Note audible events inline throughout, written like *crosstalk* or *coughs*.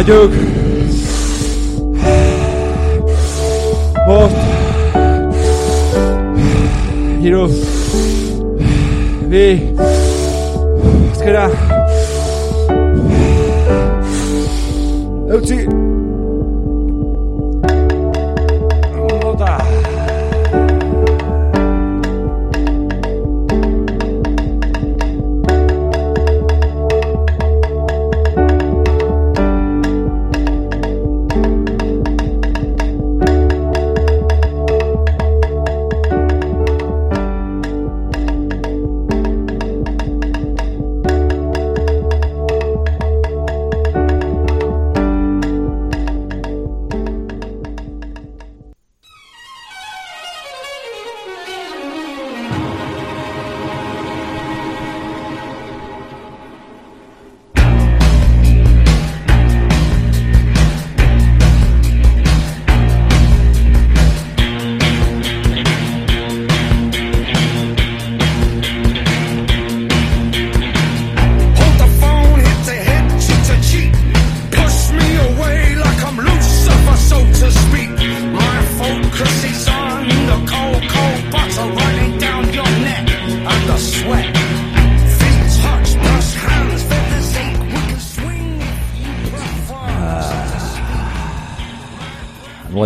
Nayuk.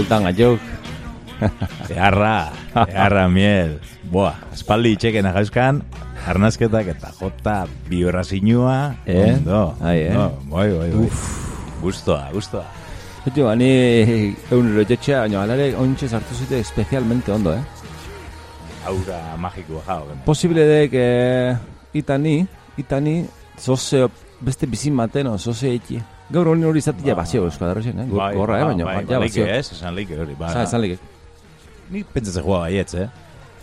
Bueltan gaiok. *laughs* Eharra, eharra miel. Boa, espaldi itxeken ahauskan, arnazketak eta jota biorrazinua. Eh? Ondo, Ai, eh? ondo, bai, bai, bai. Gustoa, gustoa. Beti, ba, ni egun erotetxea, baina alare ontsa sartu zute especialmente ondo, eh? Aura magikoa jau. Posible dek, eh, itani, itani, zoze, beste bizin maten, o, zoze eki. Gaur hori hori izatea Ba. bazio euskal darrozen, eh? Gor- Gorra, eh, baina, bai, ja bai, bazio. ez, esan leike hori. Ba, Sa, esan like. Ni pentsatzen joa baietz, eh?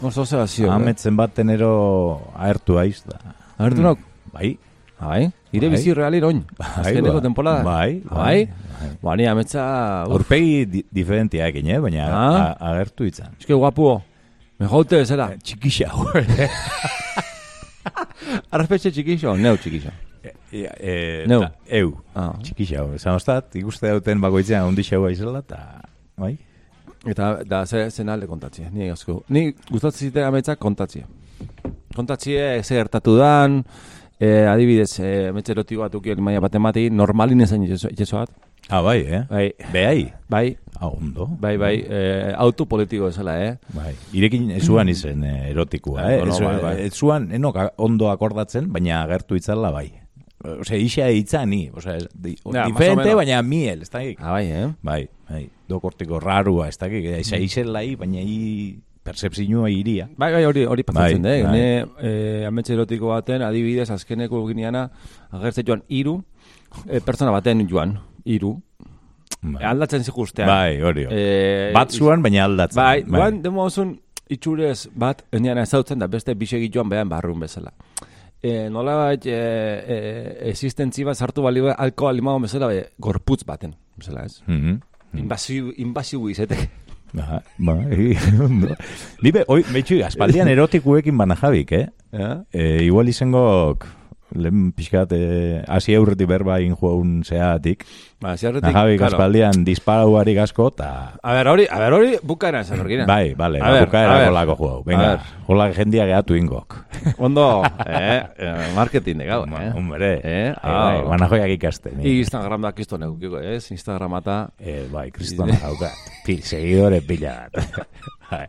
Hor zoze bazio. eh? Ametzen bat tenero aertu aiz da. Agertu nok? Bai, Bai, ire Bai. bizi realin oin. Azkeneko ba. temporada. Bai, Bai. bai. Ba, ni Aurpegi di diferentia ekin, eh? Baina Ah. agertu itzan. Eske guapuo. Me joute zera. Txikisa, *laughs* Arrespetxe txikixo, neu txikixo. E, e, Neu. ta- Eu. Ah. Txikisa, esan ostat, ikuste dauten bakoitzean ondi xeua izela, eta... Bai? Eta da ze zen alde kontatzie, ni asko. Ni gustatzen zite ametsak kontatzie. Kontatzie ze gertatu dan, eh, adibidez, eh, ametsa erotiko bat ukien maia bat emati, normalin esan itxesoat. Ah, bai, eh? Bai, Behai? bai, Ah, ondo. bai, bai, eh, autopolitiko ezala, eh? Bai. Irekin ezuan izen eh, erotikua, Bai, eh? bueno, Ezu- bai, bai. Ezuan, enok ondo akordatzen, baina agertu itzala bai. Ose, isa itzani, ose, di, Ja, más o diferente, menos. baina miel, ez dakik. Ah, bai, eh? Bai, bai, dokortiko rarua, ez dakik, isa izelai, baina i percepzioa iria. Bai, bai, hori hori pasatzen Bai, da, bai. ne eh, erotiko baten, adibidez, azkeneko gineana, agertzen joan hiru eh, pertsona baten joan, hiru. Bai, Aldatzen zikustean. bai hori. Eh, Bat zuan, baina aldatzen. Bai, duan, demo osun, itxurez bat, endian ezautzen da beste bisegi joan behan barrun bezala. E, nola bat, e, e, existentzi bat sartu bali alko alimago bezala, be, gorputz baten, bezala ez. Mhm. Invasiu, invasiu izetek. Ba, *laughs* bai, ondo. Libe, oi, betxu, aspaldian *laughs* erotikuekin bana jabik, eh? Ja? E, igual izengok, lehen pixkat, eh, hasi aurretik berba injuaun zeatik. Ba, zerretik, Najabik aspaldian disparauarik asko, eta... A ber, hori, a ber, hori, bukaera esan horgina. Bai, bale, A ber, a bukaera kolako juau. A Venga, hola jendia gehatu ingok. *laughs* Ondo, eh, eh, marketing de gau, eh. Hombre, Eh, eh, bai, ah, banajoiak ikasten. I Instagram da kisto neukiko, ez? Instagram eta... Eh, bai, *laughs* kristona daukat. Pil, seguidore pila bat. *laughs* Bai,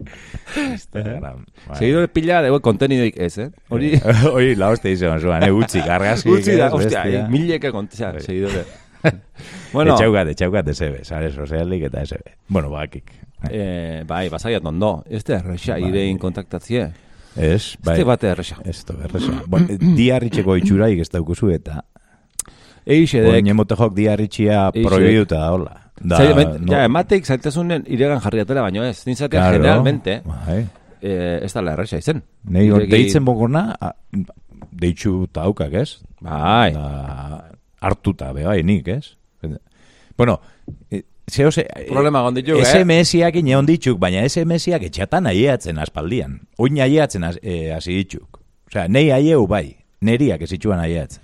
Instagram. Bai. Seguidore pila, de kontenidoik ez, eh? Hori... Eh, Hori, la hostia izan zuan, eh, utzi, *laughs* gargazi. Utzi da, ez, ostia, bestia. eh, mileke kontzea, Bai. seguidore. Bueno. *laughs* bueno, Etxaukat, etxaukat SB, sare sozialik eta SB. Bueno, bakik. eh, bai, basaiat ondo. Ez da erresa, Bai. irein kontaktatzie. Ez, Ez da bate erresa. Ez da, berresa. Bueno, diarritxeko itxuraik ez daukuzu eta... Eixe Oin dek. emotejok diarritxia Eixe. prohibiduta da, hola. Da, ben- no- Ja, emateik zailtasunen iregan jarriatela, baino ez. Nintzatea Claro, generalmente, Bai. eh, ez da la erresa izen. Nei hor Ireki- deitzen bogona, a- deitxu taukak, ez? Bai. Da, hartuta, be, bai, nik, ez? Bueno, e, zeo ze... Problema gonditu, eh? SMS-iak ineon ditzuk, baina SMS-iak etxatan aieatzen aspaldian. Oin aieatzen az- eh, hasi ditzuk. Osea, nei aieu bai, neriak ez itxuan aieatzen.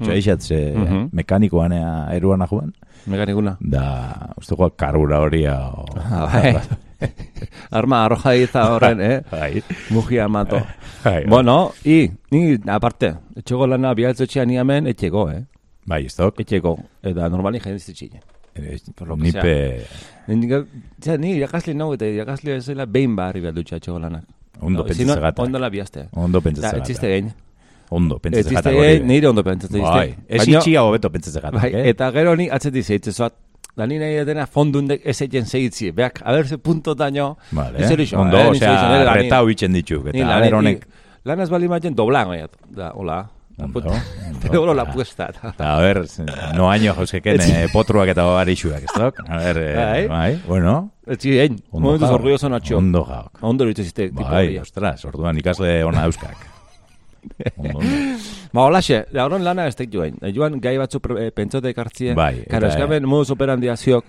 Osea, eixatz, eh, Mhm. mekanikoan eh, eruan ajuan, Mekanikuna. da, uste joa, karbura horia... o- Ah, bai. *laughs* Arma arroja diza horren, eh? *laughs* Bai. Mugia mato. *laughs* Bai, bueno, i, ni, aparte, etxego lana bialtzotxean ni hemen, etxeko, eh? Bai, ez dok. Etxeko, eta. Por lo que Nipe... Ni, ja, ni irakasli nau eta irakasli ez zela behin barri behar dutxa etxego lanak. Ondo No, pentsatzen sino, gata. Ondo la biazte. Ondo Da, pentsatzen etxiste gata. Ondo pentsatzen gata. gein, nire ondo pentsatzen Bai, ez itxia hobeto pentsatzen gata. Bai, eh? eta gero ni atzetik zeitzen zoat. Da ni nahi dena fondundek ez egin zeitzi. Beak, a ber, ze punto daño. Vale, Ez zer iso, ondo, eh, osea, retau itxen ditzuk. Ni Eta, lan, aber honek... Lan ez bali maiten doblan, oiat. Da, hola. Ondo, ondo. *laughs* la puesta. Eta, a ver, no año joseken eh, potruak eta barixuak, ez dok? A ver, eh, Bai. bai, bueno. Etzi egin, Ondo momentuz orgulloso natxo. Ondo jaok. Ondo izte, tipo Bai, ostras, orduan ikasle ona euskak. *laughs* Ba, holaxe, da horren lana ez tek joan. Joan gai batzu eh, pentsote ekartzie. Bai, Karo, eta- eskaben modus operandi aziok.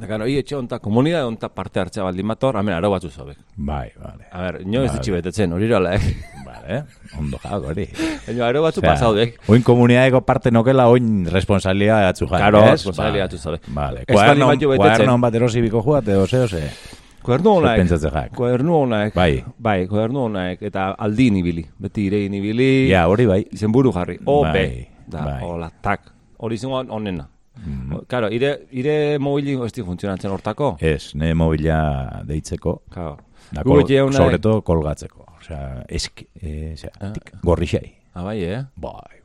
Da, karo, hi etxe onta, komunidade onta parte hartzea baldin bator, hemen aro batzu zobek. Bai, vale. A ber, nio ez Vale. ditxi betetzen, hori rola, eh? *laughs* Vale, ondo jaok hori. Baina aro batzu Osea, pasaudek. Oin komunidadeko parte nokela oin responsabilidad atzu jai. Claro, responsabilidad atzu zabe. Vale, kuaderno bat erosibiko juat, edo zeo ze. Pentsatzen jak? Kuadernu honaek. Bai. Bai, kuadernu honaek. Eta aldi nibili. Beti ire nibili. Ja, hori bai. Izen buru jarri. O, Bai. Da, bai. hola, tak. Hori izango onena. Claro, ire, ire mobili ez di funtzionatzen hortako. Ez, ne mobila deitzeko, Claro. da kol, sobre todo kolgatzeko. Osea, eski, eh, osea, Ah. tik, gorrixai. Ah, bai, eh? Bai,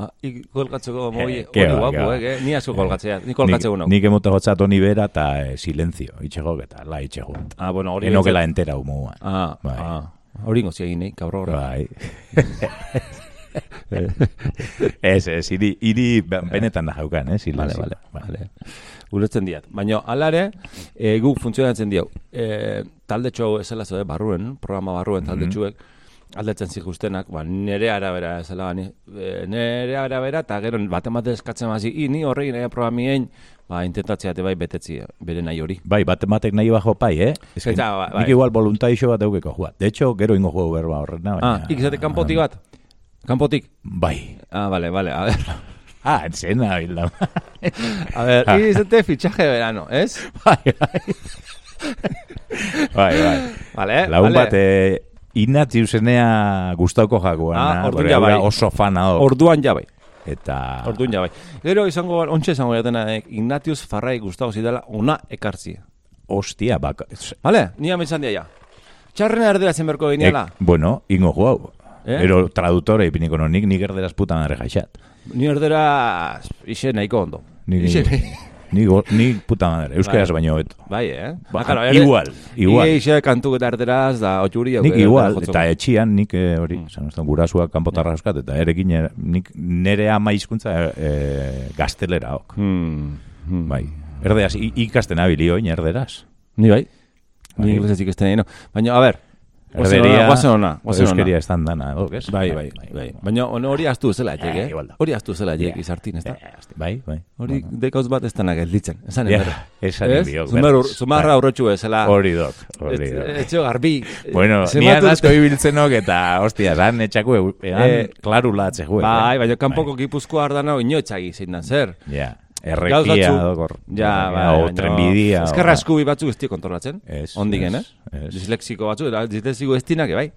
Ah, kolgatzeko mobili. Eh, guapo, eh? Ni asko kolgatzea. Ni kolgatzeko nik, nau. nik emote gotzat honi bera eta eh, silenzio, itxego eta la itxego. Ah, bueno, hori... Enokela entera humoa. Ah, Bai. ah. Hori ingo ziagin, eh? Horre. Bai. *laughs* ez, ez, iri, iri be- benetan da jaukan, eh, Vale, silenzio. vale, Bai. vale. Ulertzen diat. Baina, alare, e, guk funtzionatzen diau. E, talde txo esela zode, barruen, programa barruen talde Mhm. txuek, aldetzen zikustenak, ba, nere arabera ba, ni, e, nere arabera, eta gero bate bate eskatzen mazi, i, ni horregin nahi programien, ba, intentatzea te bai betetzi, bere nahi hori. Bai, bat batek nahi bajo pai, eh? Ez que Eta, bai, bai. nik igual voluntaixo bat eukeko juat. De hecho, gero ingo juego berba horrena. Ah, ikizate kanpotik bat? Kanpotik? Bai. Ah, vale, vale, a ver. *laughs* Ah, entzena, bilda. *laughs* A ver, Ah. izate fichaje de verano, ¿es? *laughs* bai, bai. bai, bai. Vale, Lagun vale. bat, eh, inatzi usenea gustauko jagoan. Ah, orduan ja bai. Oso fana hor. Orduan ja bai. Eta... Orduan ja bai. Gero izango, ontsa izango jatena, eh, Ignatius Farrai Gustavo zidela ona ekartzi. Ostia, bak... Vale, ni amizan dia ja. Txarrena erdera zen berko geniala. Eh, bueno, ingo juau. Eh? Ero tradutore ipiniko no, nik nik erderaz puta madre jaixat. Ni erdera ixe nahiko ondo. Ni, Ixe ni, *laughs* ni, ni puta madre, euskaraz Bai. baino beto. Bai, eh? Ba, claro, igual, igual. Ie ixe kantu eta erderaz da otxuri. Nik auke- igual, eta etxian nik eh, hori, Mm. mm. zan gurasuak kanpotarra euskat, eta erekin eh, nik nere ama hizkuntza eh, gaztelera ok. Hmm. hmm. Bai, erderaz, i- ikasten abili oin erderaz. Ni bai. Ni Bai. inglesez ikasten nahi, no. Baina, a ber, Erderia, guazen ona, guazen ona. euskeria estan dana, ok, ez? Bai, bai, bai. Baina ono hori astu zela jek, Eh, eh? Hori astu zela jek, izartin, ez da? Eh, Bai, bai. Hori Bueno. dekauz bat ez dana gelditzen, esan embera. esan biok, zumarra Bai. aurretxu bezala. Hori dok, hori dok. Etxeo garbi. Bueno, Zenbat ni urte- asko ibiltzenok eta, ostia, zan etxako, egan Eh, klarula atzeko. Bai, baina kanpoko gipuzkoa ardana inoetzagi zein dan zer. Ja, errekia, dokor. Ja, bai, o baina- trenbidia. Eskerra o- eskubi batzu ez dio kontrolatzen. Ez, Ondigen, eh? ez, ez. Dislexiko batzu, eta dislexiko ez dinak, bai.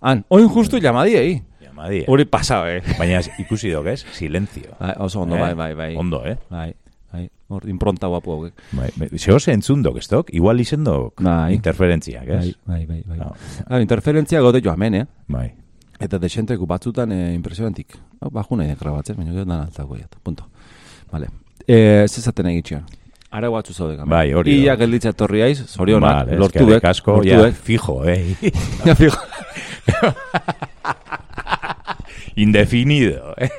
Han, oin justu llamadiei. Llamadie. Hori pasao, eh? Baina ikusi dok, ez? Silencio. *laughs* Bai, oso ondo, Eh? bai, bai, bai. Ondo, eh? Bai, bai. Hor, impronta guapo hauek. Bai, bai. Zeo ze entzun dok, ez dok? Igual izen dok Bai. interferentziak, ez? Bai, bai, bai. bai. No. Claro, interferentzia gote jo hemen, eh? Bai. Eta desenteku batzutan eh, impresionantik. Hau, Baju nahi grabatzen, baina gero dan altako jat. Punto. Vale. Eh, zezaten egitxean. Ara batzu zaude gamen. Bai, hori Ia gelditza etorriaiz, zorionak, Vale, lortuek. asko, ja, lortuek. fijo, eh? *laughs* Ja, fijo. *laughs* Indefinido, eh?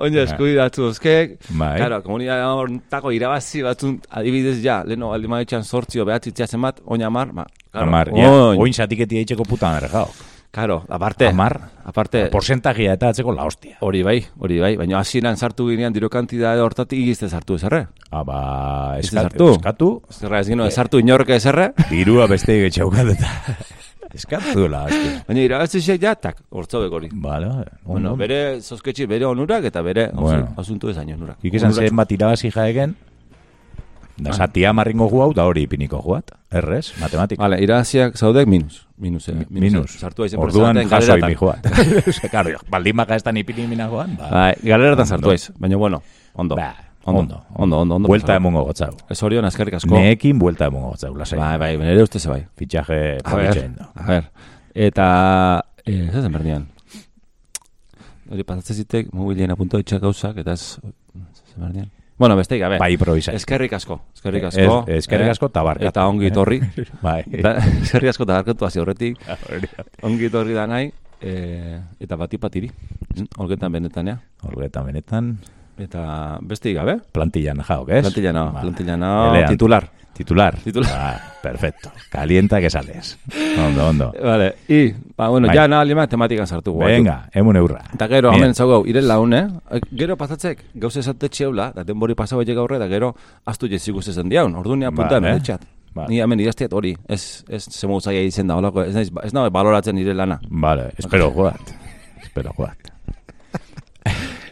Oina, eskuidatzu, eske, Bai. claro, komunidade hortako irabazi batzun, adibidez ja, leheno, aldi maitxan sortzio behatzi itxatzen bat, oina amar, ma, claro, Amar, ja, oin, oin zatiketi eitzeko puta nere, jau. Karo, aparte. Amar. Aparte, Porcentagia eta atzeko la hostia. hori bai, hori bai. Baina hasieran sartu ginean diru kantidade hortatik igizte sartu ezerre. Aba, Ez eskatu. sartu. Eskatu. Zerra ez gino, sartu inorke ezerre. *laughs* Dirua beste getxaukat eta... *laughs* Eskatu la hostia. Baina irabazi xek ja, tak, hortzobek hori. Vale. Bueno, bere zozketxi, bere onurak eta bere Bueno. asuntu ez onurak. Kik esan Onurak- zen bat irabazi jaegen, da satia marringo juau, da hori ipiniko juat. Errez, matematika. Vale, iraziak zaudek minus. Minus, eh? Minus. Sartu aizen Orduan porcentatean jasoi galeratan. mi *laughs* juat. *laughs* Ose, karo, baldin baka ez da ipini mina joan, ba. Bai, galeratan sartu aiz. Baina bueno, ondo. Ba, Ondo, ondo. ondo, ondo, ondo. Buelta emongo gotzau. Ez horion azkerrik asko. Neekin buelta emongo gotzau, lasai. Bai, bai, nire ustez bai. Fitxaje da. a ver. Eta, eh, ez zen berdian. Hori pasatzen zitek, mobilean apunto itxak gauzak, eta ez, ez zen berdian. Bueno, besteik, gabe. Bai, improvisa. Eskerrik asko, eskerrik asko. Eskerrik eh, asko eta barkatu, Eta ongi eh. torri. *laughs* Bai. Eskerrik asko eta barkatu hasi horretik. *laughs* Ongi torri da nahi, eh, eta bati patiri. Holgetan benetan, ja. Horretan benetan, Eta besteik gabe. plantillan jaok, ez? Plantilla no, Ba, plantilla no, elean. titular. Titular. Titular. Ah, perfecto. Calienta que sales. Ondo, ondo. Vale, i, ba, bueno, Bai. ja nahi lima tematikan sartu guatu. Venga, emun eurra. Eta gero, Bien. hemen zau ire laun, eh? Gero pasatzek, gauze esate txeula, da denbori pasau etxe gaurre, da gero, astu jezik uste zen diaun, ordu ni apuntan, Vale. vale. txat. Vale. Ni hemen idaztiat hori, ez, ez zemu zaila izen da, holako, ez naiz, ez nahi baloratzen nire lana. Vale, espero juat. Espero juat.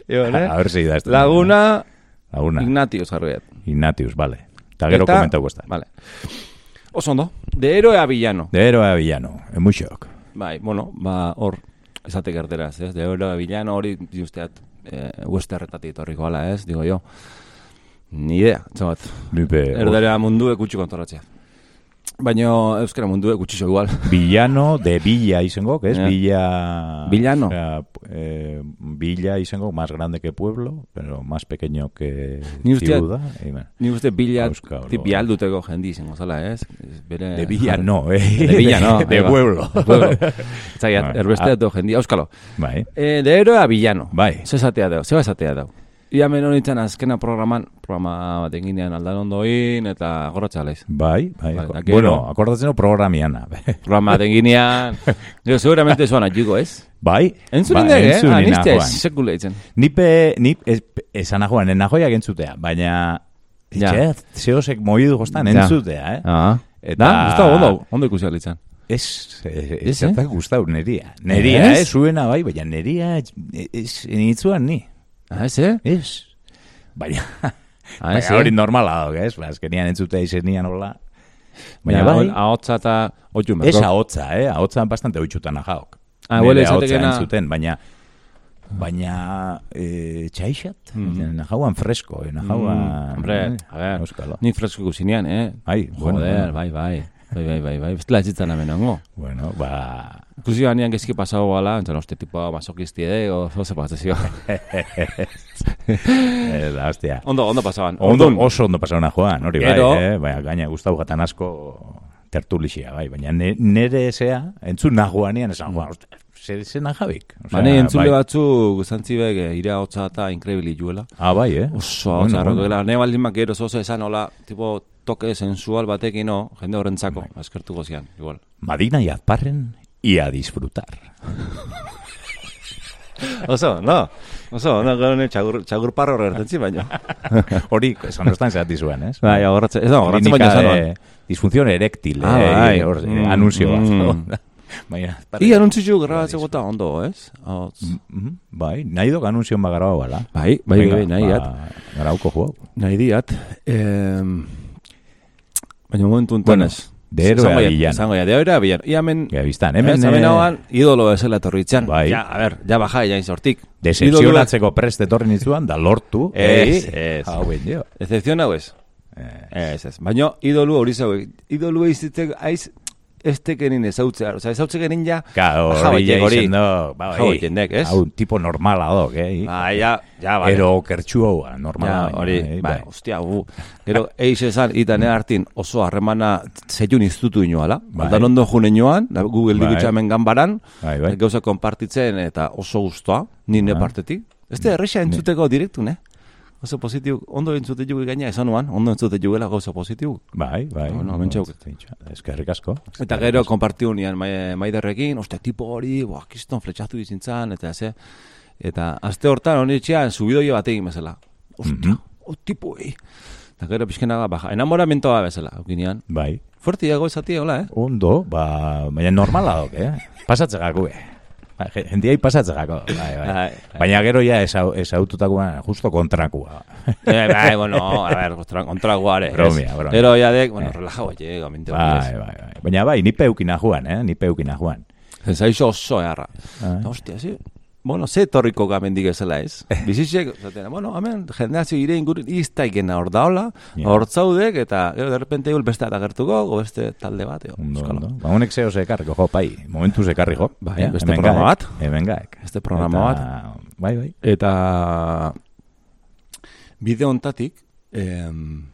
Iban, A ver si da esto. Laguna, Laguna. Ignatius jarriat. Ignatius, vale. Eta gero komentau esta. Vale. Oso ondo, de héroe a villano. De héroe a villano, en muy shock. Bai, bueno, ba, hor, esate gerteraz, ez? De héroe a villano hori, usteat, eh, westerretatik etorriko ala, ez? Digo yo. Ni idea, txabat. Nipe, Erdera mundu ekutxu kontoratzea. Baina euskara mundu ekutxu igual. *laughs* Villano de Villa izango, que es Ya. Villa... Villano. O sea, eh, Villa izango, más grande que pueblo, pero más pequeño que Ni usteat- ciudad. y bueno, Ni uste bila, Euskalo. tip bialduteko jendi izango zala, ez? Ez Bere, De Villa no, eh. De Villa no. *laughs* De pueblo. De pueblo. *laughs* Zaiat, Bai. erbestea du jendi, auskalo. Bai. Eh, de héroe a villano. Bai. Ze esatea dau, zeba esatea dau. Ia men honitzen azkena programan, programa bat eginean aldan ondoin, eta gorratza laiz. Bai, bai. Bai, da gero- bueno, akordatzen programiana. Programa bat eginean, jo, seguramente zuan atxiko, ez? bai. Entzun bai, indek, eh? Ah, nizte, joan. sekule itzen. Nipe, nip, ez, esan joan, en nahoiak entzutea, baina... Ja. Ja. Zeosek moidu goztan Ja. entzutea, eh? Ah. Eta- Da, gustau, ondo, ondo ikusi alitzen. Ez, ez, Ez, ez, eh? ez Ez? ez, bai, baina neria, ez, ez, nitzuan ni. Ah, ez, eh? Ez. Baina, *laughs* Ah, baina ez, eh? hori normala dago, ez? Ba, azkenian entzutea izenian hola. Baina, Baina bai, ahotsa eta ez ahotza, eh? Ahotza bastante oitxutan ahaok. Ah, huele Nire ahotza esatekena- entzuten, baina... Baina, eh, txaixat, Mhm. nahauan fresko, eh, nahauan... Mm, hombre, a ver, ni fresko ikusinean, eh? Ai, bueno, Joder, bueno. bai, bai. Bai, bai, bai, bai. Bestela etzitzen hemen ongo. Bueno, ba... Ikusi ganean gezki pasau gala, entzan, oste, tipo masokisti edo, oso pasazio. *laughs* eh, da, hostia. ondo, ondo pasaban. Ondo, Ondun. oso ondo pasauna joan, hori bai, eh? Baina, gaina, gustau gatan asko tertulixia, bai. Baina ne, nere zea, entzun nagoanean esan, joan, ostia, zer zena jabik. Osea, Bane, entzule bai. batzu zantzibek eh, ira hotza eta incredibili juela. Ah, bai, eh? Oso Bueno, hotza, bueno. bueno, ne baldin mak gero oso esan hola, tipo, toke sensual batekin, no, jende horrentzako, eskertuko zian, igual. Madina y azparren y a disfrutar. *laughs* Oso, no, oso, no, gero ne txagur, txagur parro horretentzi baino. *laughs* Hori, esan ostan zehati zuen, ez? Bai, agorratzen, ez da, Klinika baino esan de disfunción eréctil, Ah, eh, bai. hor, eh, Mm, anunzio bat. mm. *laughs* Baina, I anuntzitu grabatzen gota ondo, ez? Hotz. Mhm, Bai, nahi dok anunzio ba grabau bala. Bai, bai, bai, nahi, ba, at. Grauko juau. Nahi diat. Eh, baina momentu enten Bueno, ez. de héroe a villano. Esango ja, de héroe a villano. Ia hemen, Ja, biztan, hemen... hemen, hemen eh, hauan, idolo bezala etorritzen. Bai. Ja, a ver, ja baja, ja izortik. Decepcionatzeko prest etorri nitzuan, da lortu. *laughs* Ez, eh, ez. Hau ben, dio. Decepción hau ez. Ez, ez. Baina idolu hori zauek. Idolu eizitek aiz, ez tekenin ezautzea. Osa, ezautzea genin ja, Ka, baja hori do, ba, Baja baitek, ez? Hau, tipo normala dok, eh? Ba, ja, ja, bai. Ero kertxu hau, ah, normala. Ja, hori, eh, bai, ostia, gu. Gero, eix esan, ita hartin oso harremana zeiun iztutu inoala. Bai. Aldan ondo june inoan, da, Google digutxa hemen ganbaran, Bai, bai. gauza konpartitzen eta oso gustoa, nire Bai. partetik. Ez da, erresa entzuteko direktu, ne? Oso positibo, ondo entzute jugu gaina esan nuan, ondo entzute jugela gauza positibo. Bai, bai. Bueno, hemen txauk. Eskerrik asko. Eta gero konpartiu nian mai, maiderrekin, oste, tipo hori, boa, kiston fletxatu izintzan, eta ze. Eta aste hortan honi etxean, subidoia bat egin bezala. Ostia, Mhm. o tipo, ei. Eta gero pixkenaga baja, enamoramentoa bezala, aukinean. Bai. Fuerte dago esatia, hola, eh? Ondo, ba, baina normala dok, eh? Pasatzegako, eh? Ba, ge- jendiai pasatzegako, bai, bai. Bai, Baina gero ja esau, esaututakoa justo kontrakua. eh, bai, bueno, a ver, kontra, kontra guare. ez? Bromia, bromia. Gero ya dek, bueno, relajado, llega, mente. bai, bai, bai. Baina bai, ni peukina joan, eh? Ni peukina joan. Zaixo oso eharra. Ah. Hostia, sí. Bueno, ze torriko gamendik ezela ez. Bizitxek, zaten, bueno, hemen, jendea zigire ingurin, iztaikena hor daola, Ja. hor zaudek, eta gero, de repente, igual beste agertuko, go beste talde bat. Ondo, euskalo. ondo. Ba, honek zeo zekarriko, jo, pai. Momentu zekarri, jo. Bai, Eh, beste programa bat. Hemen gaek. Beste programa Eta, Bai, bai. Eta bide hontatik, em,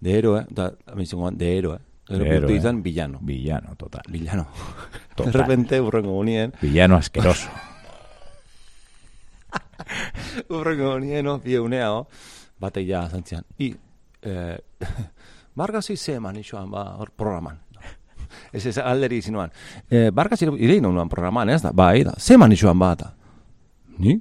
de héroe, da, de héroe, gero héroe. izan villano. Villano, total. Villano. Total. De repente, urrengo gunien, Villano asqueroso. *laughs* urrengo gunien, no, bi egunea, bate ja zantzian. I, eh, *laughs* bargazi ze eman isoan, ba, hor programan. Ez ez alderi izinuan. Eh, bargazi irein nuan programan, ez da? Bai, da. Ze eman isoan bata? Ni?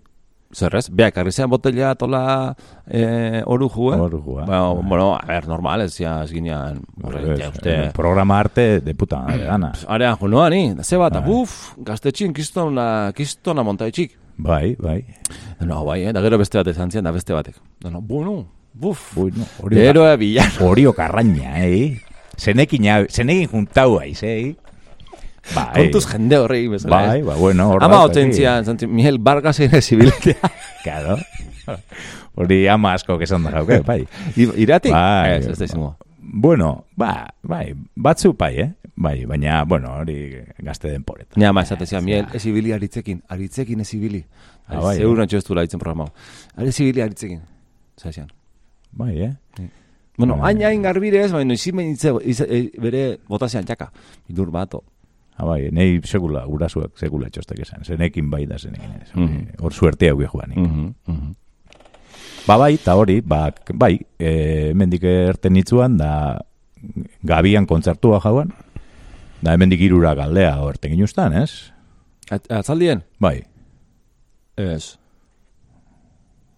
Zerrez, beak, arrizean botella tola eh, oru jue. Orujua. Bueno, bueno, a ver, normal, ez ja, ez ginean, ja, uste, Eh, Programa arte de puta madre, gana. arean jo noa ni, da ze bat, Bai. buf, gaztetxin kistona, kistona montaitxik. Bai, bai. No, bai, eh, da gero beste batek zantzian, da beste batek. Da, no, bueno, buf, Bueno, hori Héroe villano. Orio karraina, eh? Zenekin, zenekin juntau aiz, eh? Bai. Kontuz jende horrei bezala. Bai, ez? ba, bueno, hor Ama daukat, otentzian, zantzian, Miguel Vargasen ezibilitea. *laughs* Claro. Hori ama asko kesan da jauke, bai. Iratik? Bai, Ez, ez da izango. Bueno, ba, bai, batzu bai, eh? Bai, baina, bueno, hori gazte denporeta. Ni ama esatezia, Miguel, ezibili aritzekin, aritzekin ezibili. Ah, bai, Zeur natxo ez du laitzen programau. Ari ezibili aritzekin. Zazian. Bai, eh? Bueno, Bai. hain hain garbire ez, baina izin behitze, iz- e, bere botazian txaka. Idur bato. Ah, bai, nei segula, gurasuak segula txostek esan. Zenekin bai da zenekin. ez. Mhm. Hor suerte hau joan. Mhm, mhm. Ba bai, eta hori, ba, bai, e, hemendik erten nitzuan, da gabian kontzertua jauan, da hemendik irura galdea horten ginuztan, ez? At- Atzaldien? Bai, Ez.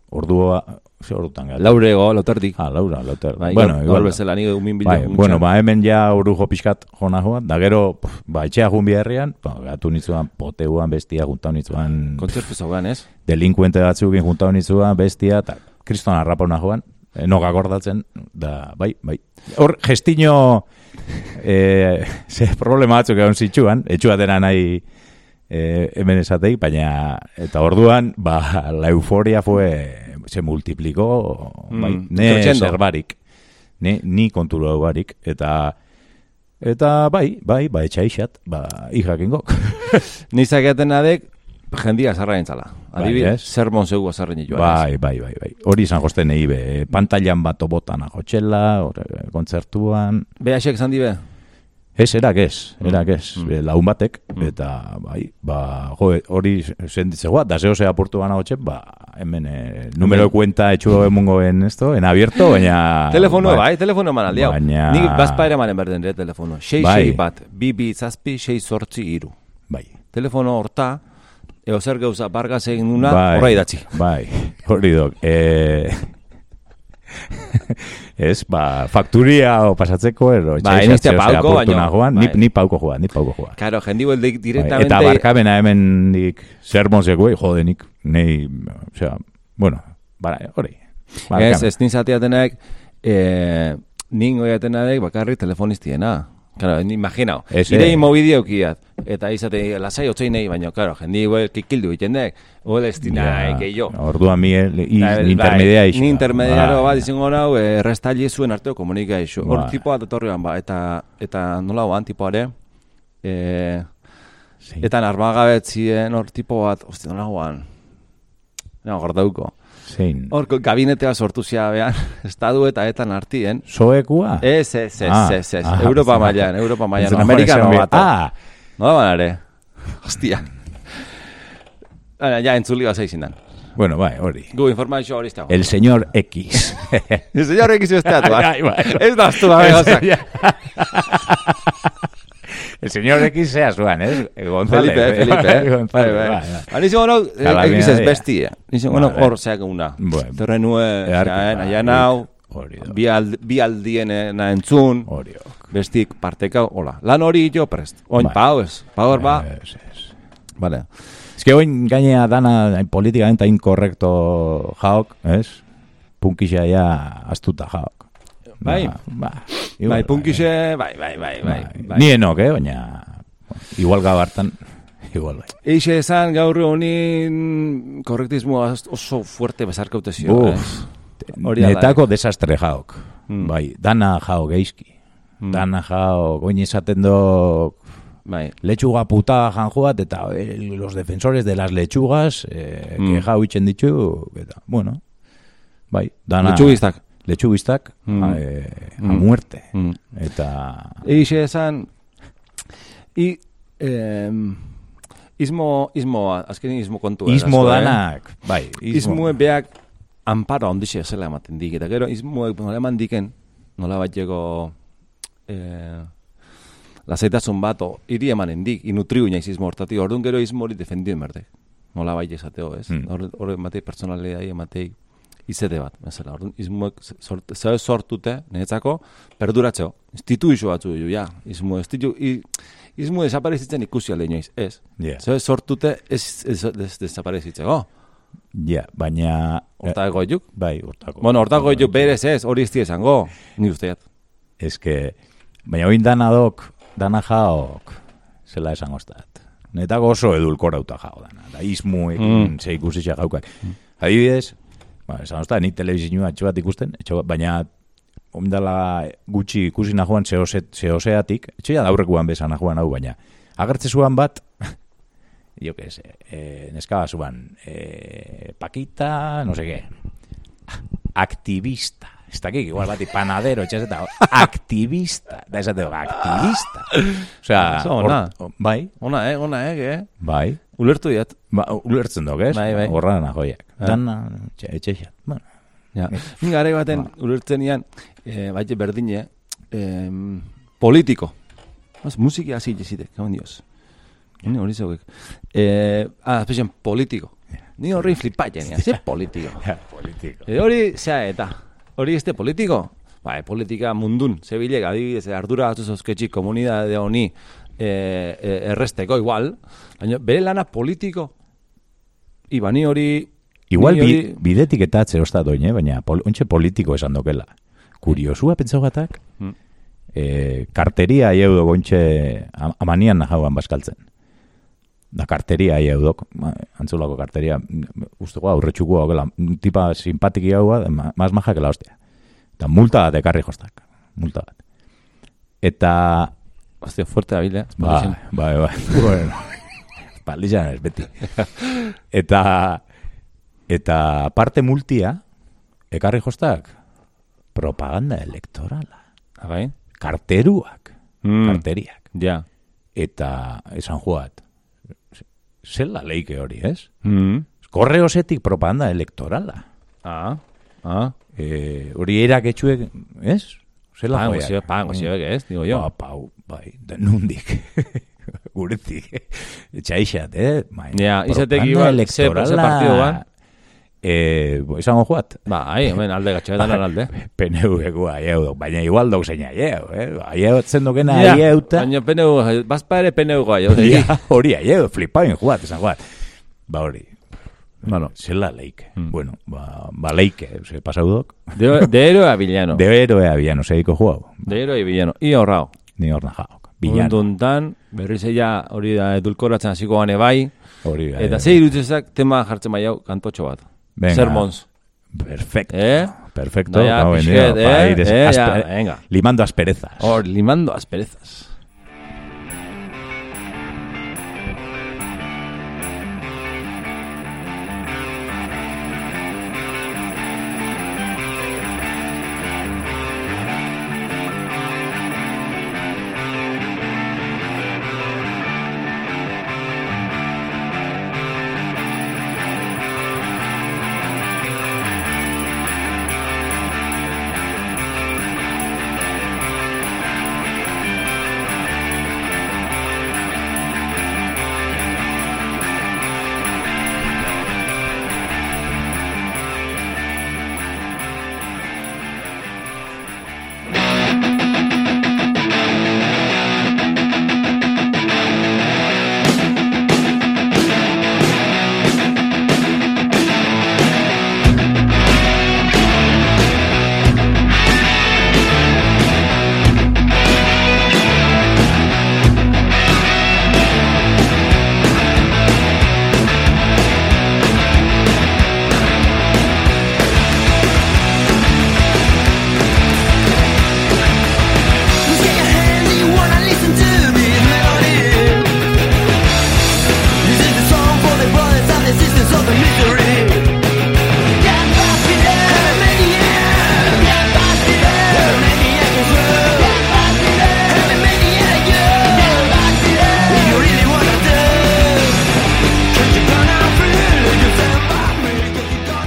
ordua, ze ordutan galdea? Laurego, lauterdik. Ah, Laura, Lauter. Bai, bueno, gaur- igual bezala, ni umin bilo. Bai, bueno, ba, hemen ja orujo pixkat jona joan, da gero, pf, ba, etxea jun biherrian, ba, gatu nitzuan, poteuan, bestia, juntau nitzuan, Kontzertu zaugan, ez? delinkuente batzukin juntau nitzuan, bestia, eta kriston harrapona joan, e, nok akordatzen, da, bai, bai. Hor, gestino, e, *laughs* ze problema batzuk egon zitsuan, etxua dena nahi e, hemen esatei, baina, eta orduan, ba, la euforia fue, se multiplicó, bai, Mm, ne crescendo. zerbarik, ni, ni konturo barik, eta, eta bai, bai, ba, etxaixat, ba, ijakingo. Nizak adek, jendia zarrain zala. Bai, Adibidez, ez? zer monzegu azarren ditua. Bai, bai, bai, bai. Hori izan josten nahi be. eh, Pantailan bat botan ajotxela, hor, eh, kontzertuan. Behaxek zan dibe? Ez, erak ez, erak ez. Mm. Eh, Laun batek, eta bai, ba, jo, hori senditzegoa, da zeo ze apurtu bana hotxe, ba, hemen, eh, numero de cuenta etxu emungo en esto, en abierto, baina... *laughs* telefono, bai, telefono eman aldiau. Baina- Nik bazpa ere manen berden dira telefono. 6 Bai. 6 bat, bi bi zazpi, 6 sortzi iru. Bai, Telefono horta, eo zer gauza bargaz egin duna, bai, horra idatzi. Bai, hori dok. Eh, *laughs* ez, ba, fakturia o pasatzeko, ero, Bai, etxaixat nizte zeo ze pauko, baino, nagoan, bai. ni, ni pauko joan, ni pauko joan. Karo, jendi hueldik Bai, directamente... Eta barkamena hemen dik sermonzeko, jode nik, nei, osea, bueno, bara, hori. Ez, ez nintzatiatenek, eh, ningo jatenek bakarrik telefonistiena. Claro, ni imaginao. Ire eh. inmobidio kiat. Eta izate, lasai otzei nahi, baina, claro, jendi huel kikildu itendek. Huel ez dina, Ja, eke jo. Orduan mi, i, Da, bai, intermedia iso. Ni intermediaro bat izango nau, eh, restaili zuen arteo komunika iso. Hor tipoa datorrean ba, eta, eta nola hoan tipoare, eh, Sí. eta armagabetzien hor tipo bat, osti, nola hoan, no, gordauko. Zein. Hor gabinetea sortu zia behan, *laughs* estadu eta etan artien. Soekua? Ez, ez, ez, Ah, ez, ez, ah, Europa mailan, Europa mailan, Amerikano zen- bat. Ah, Nola banare? *laughs* Hostia. Baina, ja, entzuli bat zeizindan. Bueno, bai, hori. Gu informazio hori iztago. El señor X. *laughs* El señor X besteatu, Bai, bai. Ez da aztu gabe gauzak. El señor *laughs* X sea zuan, ¿eh? González. Felipe, Felipe, eh? Bai, González, bai. bai, bai. Ba, nizo gono, Kalamina X ez bestia. Nizo gono Vale. hor zeak una. Bueno. Zaen, bai. aia nau, bi, ald, bi aldien na entzun, bestik parteka, hola. Lan hori jo prest. Oin, Bai. pau ez. Pau hor ba. Ez, ez. Vale. Ez que oin gainea dana politikamente inkorrekto jaok, ez? Punkisa ja astuta jaok. Bai. Ba, ba, Bai, igual, punkixe, bai, bai, bai, bai. bai. bai. Ni enok, eh? Baina igual gabartan, *laughs* igual bai. Eixe esan gaur honin korrektismo oso fuerte bezarkaute zio, Uf, ez? Hori ala, Netako desastre jaok. Mm. Bai, dana jao geizki. Mm. Dana jao, oin esaten do Bai. lechuga puta janjoat, eta eh, los defensores de las lechugas, eh, Mm. que jau itxen ditu, eta, bueno, bai, dana... Letxugistak. Lechugistak, Mm. a, eh, a Mm. muerte. Mm. Eta... Eixe esan, i, eh, izmo, izmo, azkenin izmo kontu. Ismo erazko, eh? danak, bai, Izmue beak amparo handixe zela ematen dik, eta gero izmuek nola eman diken, nola bat jego eh, lasaitasun bat, o, iri emanen dik, inutriu inaiz izmo hortatik, orduan gero izmo hori defendien berde. Nola bai esateo, ez? Hmm. Hor, hor ematei personalidai, izete bat, mesela. Orduan izmuek sort, zeu sortute, niretzako, perduratzeo. Instituizio batzu du, ja. Izmu, i, izmu desaparezitzen ikusi alde inoiz, ez? Ja, Zeu sortute ez, ez, ez desaparezitzeko. ja, baina... Horta goiuk. Bai, hortako. Bueno, hortako jo berez ez, hori ez esango, ni usteiat. Ez que, baina oin dana dok, dana jaok, zela esango estat. Netako oso edulkorauta jao dana. Da ismuekin, Mm. ze ikusi xa jaukak. Adibidez, ba, esango estat, nik telebizioa etxo bat ikusten, etxo bat, baina omdala gutxi ikusi nahuan zehose, zehoseatik, etxea daurrekuan bezan nahuan hau, baina agertze bat, *laughs* jo que se, eh, neska bat eh, Paquita, no sé qué, aktivista. Ez dakik, igual bati panadero, etxez eta aktivista. Da esateko, aktivista. Osea, Oso ona. bai, Ona, eh, ona, eh, eh? bai. Ulertu diat. Ba, ulertzen dok, ez? Bai, bai. Horra nagoiak. Ah. Dana, etxe, xa. Bueno, Ja. Ni garai baten ulertzen ian, eh, baite berdine, eh, politiko. Mas, musiki hasi jesite, kaun dios. Ni hori zeugek. Eh, ah, especian politiko. Ni horri flipatzen, ja, ze *laughs* politiko. ja, politiko. E hori, zea eta, hori este politiko? Ba, e, politika mundun, zebilek, adibidez, ardura batzu zozketxik komunidade honi e, e, erresteko igual, baina bere lana politiko, iba ni hori... Igual bi, hori- bidetik eta atze ostat oin, eh? baina pol, ontxe politiko esan dokela. Kuriosua pentsagoatak, Mm. eh, karteria aieu gontxe am- amanian nahauan baskaltzen. Da karteria dok, ma, antzulako karteria, usteko aurretxuko gela, tipa simpatiki haua, ma, maz majak hostia. Eta multa bat ekarri jostak, multa bat. Eta, Hostia, fuerte abil, eh? bai, bai, bai, *laughs* bueno, *laughs* espaldizan ez beti. Eta, eta parte multia, ekarri jostak, propaganda elektorala, Ah, bai? karteruak, Mm. karteriak. Ja. Eta esan joat, zela leike hori, ez? Mm. Korreosetik propaganda elektorala. Ah, ah. E, hori erak etxuek, ez? Zela Pango joiak. zio, pango zio, ez, digo jo. Ba, pau, bai, da nundik. *laughs* Guretik. Etxaixat, eh? Bai, Ja, izatek igual, ze- elektorala, partiduan? Eh, bo, izango joat. Ba, ai, hemen alde gatxetan alde. PNV-ko aieu dok, baina igual dok zein aieu, eh? Aieu zen dokena Ja, aieuta. Baina PNU, bazpa ere PNU goa, jo. Ja, hori aieu, flipain joat, esan joat. Ba hori, Bueno, zela leike. Mm. Bueno, ba, ba leike, ose, pasau de, de héroe a villano. De héroe abian, oseiko juau. De héroe a villano. I horrao. Ni hor najaok. Bilano. Unduntan, berriz ja hori da edulkoratzen hasiko gane bai. Hori, Eta eh, ze irutzezak tema jartzen bai hau kantotxo bat. Venga. Sermons. Perfecto. Eh? Perfecto. Pixket, bendido, eh? bai, Eh, aspe- venga. Limando asperezas. Hor, limando asperezas.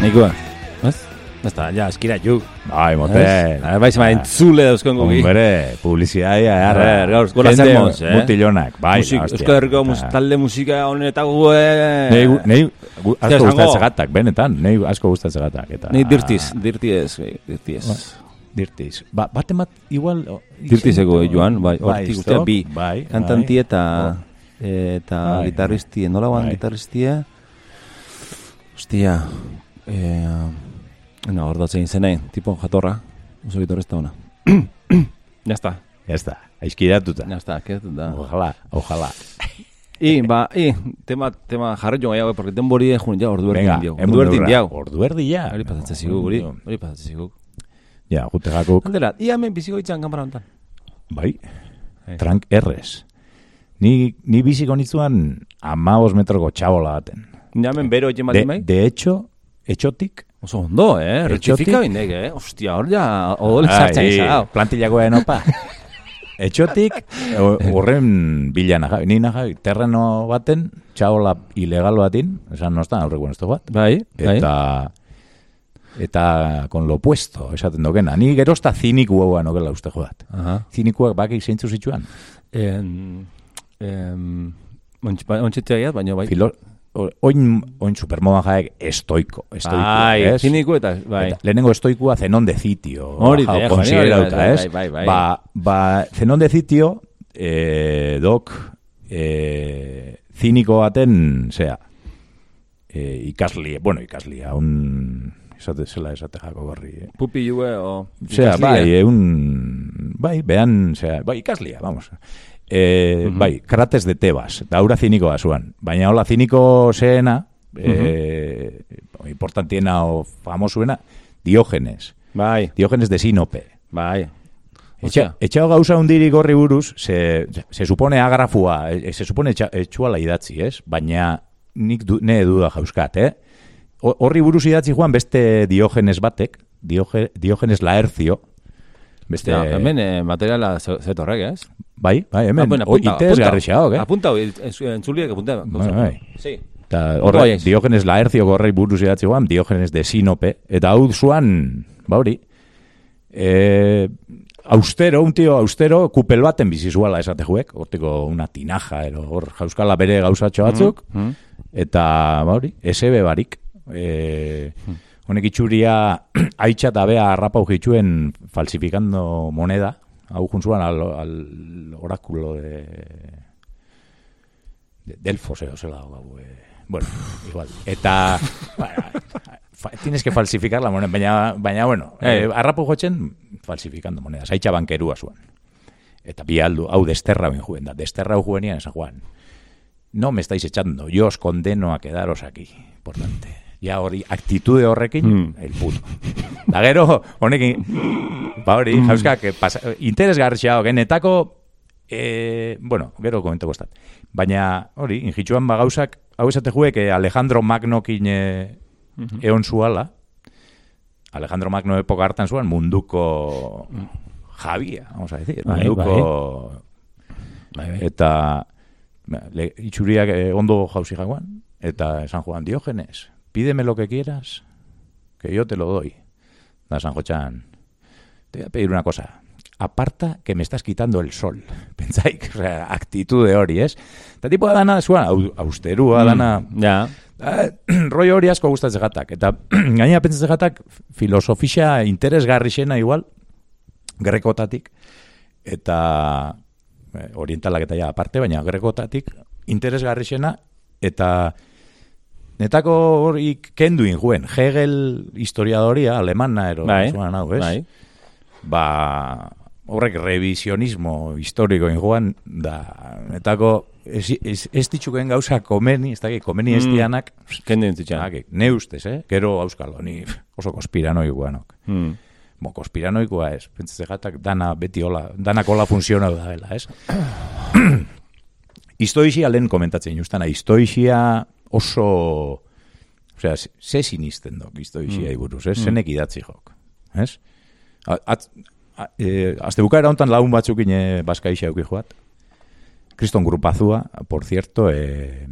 Nikoa. Ez? Ez da, ja, eskira juk. Bai, mote. Ez? Bai, zema, entzule dauzkongo gi. Hombre, publizitatea, A jarra. ver, gaur, gora Jende hacemos, eh? Mutilonak, bai. Musik. Euskal Herriko mus, Eta- talde musika honetako eh, Nei, gu- nei gu- asko gustatzen gatak, benetan, nei asko gustatzen gatak. Eta, Nei dirtiz, dirtiz, bai, dirtiz. Dirtiz. Ba, bate bat, igual... o, Dirtizeko izen- joan, bai, hortik guztia da? bi. Bai, Kantanti bai. eta eta Bai, gitarristie, nola guan bai. gitarristie? Hostia, eh, no, hor datzen zenei, tipo jatorra, oso gitarrista ona. *coughs* ya está, Ya está, aizkidatuta. ya está, da. Ojalá, ojalá. I, ba, i, tema, tema jarri joan gehiago, porque denbori de jun, ja, ordu erdin emun Ordu erdin diau. Ordu erdi ja. Hori pasatzen zigu, hori, hori pasatzen zigu. Ja, jute gakuk. Aldera, ia hemen biziko itzan kamara honetan. Bai, Eh. trank errez. Ni, ni biziko nitzuan amaos metroko txabola baten. Ja hemen bero egin De, baldin bai? de hecho, etxotik, Oso ondo, eh? Rectifika bindek, eh? Ostia, hor ja, odol sartzen izan. Plantillakoa enopa. *laughs* Etxotik, horren bila nahi, ni nahi, terreno baten, txabola ilegal batin, esan nostan aurreko esto bat, Bai, bai. eta eta con lo opuesto, esaten dokena. Ni gerosta ziniku hau nokela uste joat. Aha. Zinikuak bakik zeintzu zituan. En, em, ontxetea baina bai. Filo, oin, oin supermoda jaek estoiko, estoiko, Bai, ez? ziniko eta, bai. Eta lehenengo estoikua zenon de sitio. Hori konsiderauta, bai, bai, ez? bai, bai. Ba, ba, zenon de sitio, eh, dok, eh, ziniko baten, zea, eh, ikaslia, bueno, ikaslia, un, esate zela esate jako gorri, eh? Pupi jue o... Zea, bai, egun, bai, behan, zea, bai, ikaslia, vamos. Eh, Mhm. Bai, krates de Tebas, da aura zinikoa zuan. Baina hola ziniko zeena, eh, Mhm. importantiena o famosuena, Diogenes. Bai, Diogenes de Sinope. bai. Etxa, etxao gauza hundiri gorri buruz, se, se supone agrafua, e, se supone etxa, etxuala idatzi, ez? Baina nik du, ne duda jauskat, eh? Ho- Horri buruz idatzi joan beste Diogenes batek, Dioge, Diogenes Laercio, beste... Ja, hemen eh, materiala ze- zetorrek, ez? Bai, bai, hemen, Ah, bueno, apunta, interesgarri xaok, eh? Apunta, entzuliek apunta. Bai, bai. Sí. Ondo horre. Diogenes Laercio gorrei buruz idatzi joan, Diogenes de Sinope, eta hau zuan, ba hori, eh, austero, un tío austero, kupel baten bizi zuala esate juek, hortiko una tinaja, ero, hor jauskala bere gauzatxo batzuk, Mhm. eta ba hori, SB barik, e, honek itxuria *clears throat* haitxa eta bea harrapau jitxuen falsifikando moneda, hau juntzuan al, al oráculo de, de Delfos, edo zela, hau, eh, bueno, igual, eta, *laughs* fa- tienes que falsificar la moneda, baina, baina bueno, eh, harrapau jotzen falsifikando monedas, haitxa bankerua zuan. Eta bi aldu, hau desterra ben juen da, desterra juenian esan Juan. No me estáis echando, yo os condeno a quedaros aquí. Importante. Ja hori, aktitude horrekin, Mm. el puto. Da gero, honekin, ba hori, Mm. jauskak, eh, pasa, interesgarri xao, genetako, eh, bueno, gero komentako estat. Baina, hori, injitxuan ba gauzak, hau esate juek, eh, Alejandro Magnokin eh, eon zuala, Alejandro Magno epoka hartan zuan, munduko jabia, vamos a decir, Bai, munduko... Bai, bai. Eta ba, le, itxuriak eh, ondo jauzi jaguan, eta San Juan Diógenes, pídeme lo que quieras, que yo te lo doy. Da San Jochan, te voy a pedir una cosa, aparta que me estás quitando el sol. *laughs* Pentsaik, o sea, actitude hori, ez? Eta tipo dana, zuan, au, austerua dana, Ja. Da, rollo hori asko gustatzen gatak. Eta gaina pentsatzen gatak filosofia interesgarri xena igual, grekotatik, eta eh, orientalak eta ja aparte, baina grekotatik interesgarri xena, eta netako hori kenduin juen, Hegel historiadoria, alemana ero, Bai, zuan hau, ez? bai. Ba, horrek revisionismo historiko joan, da, netako ez, ez, ez ditxuken gauza komeni, ez dakit, komeni ez Mm. dianak, Kende entzitxan. Bakit, ne ustez, eh? Gero auskalo, ni oso konspiranoikoa nok. Hmm. Bo, konspiranoikoa ez. Pentsatze gatak dana beti hola, danak hola funtzionau da dela, ez? *clears throat* Istoixia lehen komentatzen justana, istoixia oso... Osea, ze- ze sinisten dok istoixia iburuz, ez? Zenek idatzi jok, ez? A- At, a, e, azte bukaera hontan lagun batzukin e, baskaixa euki joat. Kriston grupazua, por cierto, e,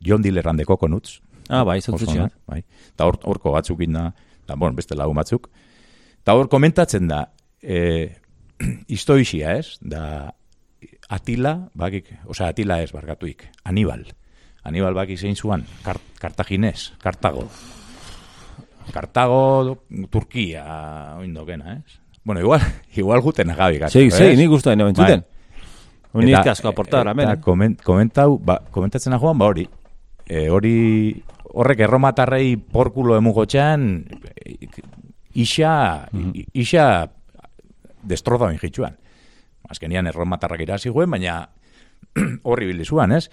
John Diller and the Coconuts, Ah, bai, Oso zautzutxe ondo, bai. Eta hor, horko batzuk inda, eta bon, beste lagun batzuk. Eta hor komentatzen da, e, *clears throat* historia ez, da Atila, bakik, osea Atila ez, barkatuik, Anibal. Anibal bakik zein zuan, Kar, Kartaginez, Kartago. Kartago, Turkia, oindokena, ez? Bueno, igual, *laughs* igual guten agabi, gato, sei, ez? nik guztu hain entzuten. Unik asko aportar, hemen. Eta koment, komentau, ba, komentatzen joan, ba hori. E, hori, horrek erromatarrei porkulo emugotxean, isa, i- isa destroza bain jitxuan. Azkenian erromatarrak irasi guen, baina *clears throat* horri bilizuan, ez?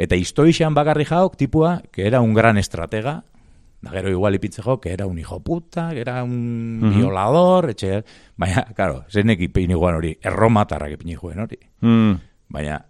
Eta historixan bakarri jaok, tipua, que era un gran estratega, da gero igual ipitze jo, que era un hijo puta, que era un Mhm. violador, etxe, baina, claro, zenek ipini guan hori, erromatarrak ipini guen hori. Mm. Baina,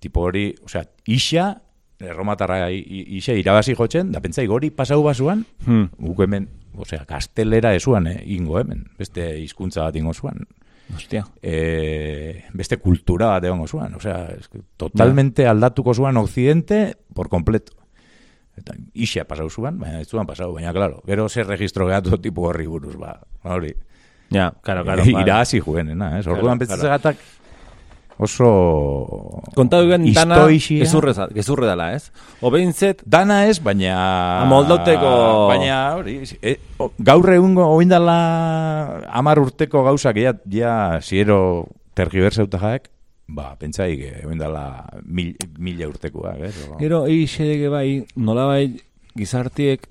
tipo hori, osea, isa, erromatarra isa irabazi jotzen, da pentsai hori pasau basuan, Hmm. guk hemen, osea, kastelera esuan, eh, ingo hemen, beste hizkuntza bat ingo zuan, Hostia. e, beste kultura bat egongo zuan, osea, es que totalmente aldatuko zuan occidente por completo. Eta isa pasau zuan, baina ez zuan pasau, baina, claro, gero zer registro gehatu *laughs* tipu horri buruz, ba, hori. Ja, karo, karo. *laughs* E, irazi juenena, ez? Claro, Orduan claro. pentsatzen oso... Kontatu egin dana Histoixia. gezurre, dela, ez? Obeintzet, Dana ez, baina... Amoldauteko- Baina, hori, e, o- gaur egungo oindala amar urteko gauzak ja, ja ziero tergiberseuta jaek, ba, pentsaik, eh, oindala mil, mila urtekoak, ez? O- gero eixerege bai, nola bai gizartiek,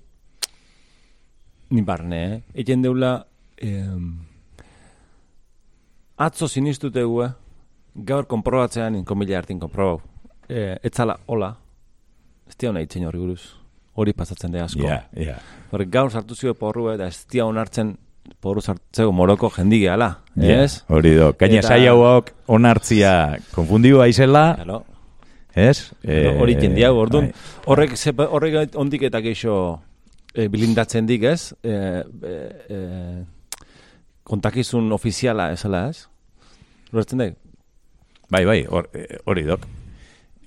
ni barne, eh? Egen deula, em, atzo sinistutegu, eh? Gaur konprobatzean, inko mila hartin konprobau. Eh, etzala, hola, ez tia hona itzen horri buruz. Hori pasatzen de asko. Ja, ja. Horrek gaur sartu zio porru eta ez tia onartzen porru sartzeko moroko jendi gehala. Ja, Ez? Hori do. Kaina Eta- saia hauak onartzia konfundiu aizela, Claro. ez? Eh, hori jendia, orduan, bai. horrek, horrek ondik eta geixo e, bilindatzen dik, ez? E, e, e, kontakizun ofiziala, esala, ez? Lortzen da? Bai, bai, hor- eh, hori dok.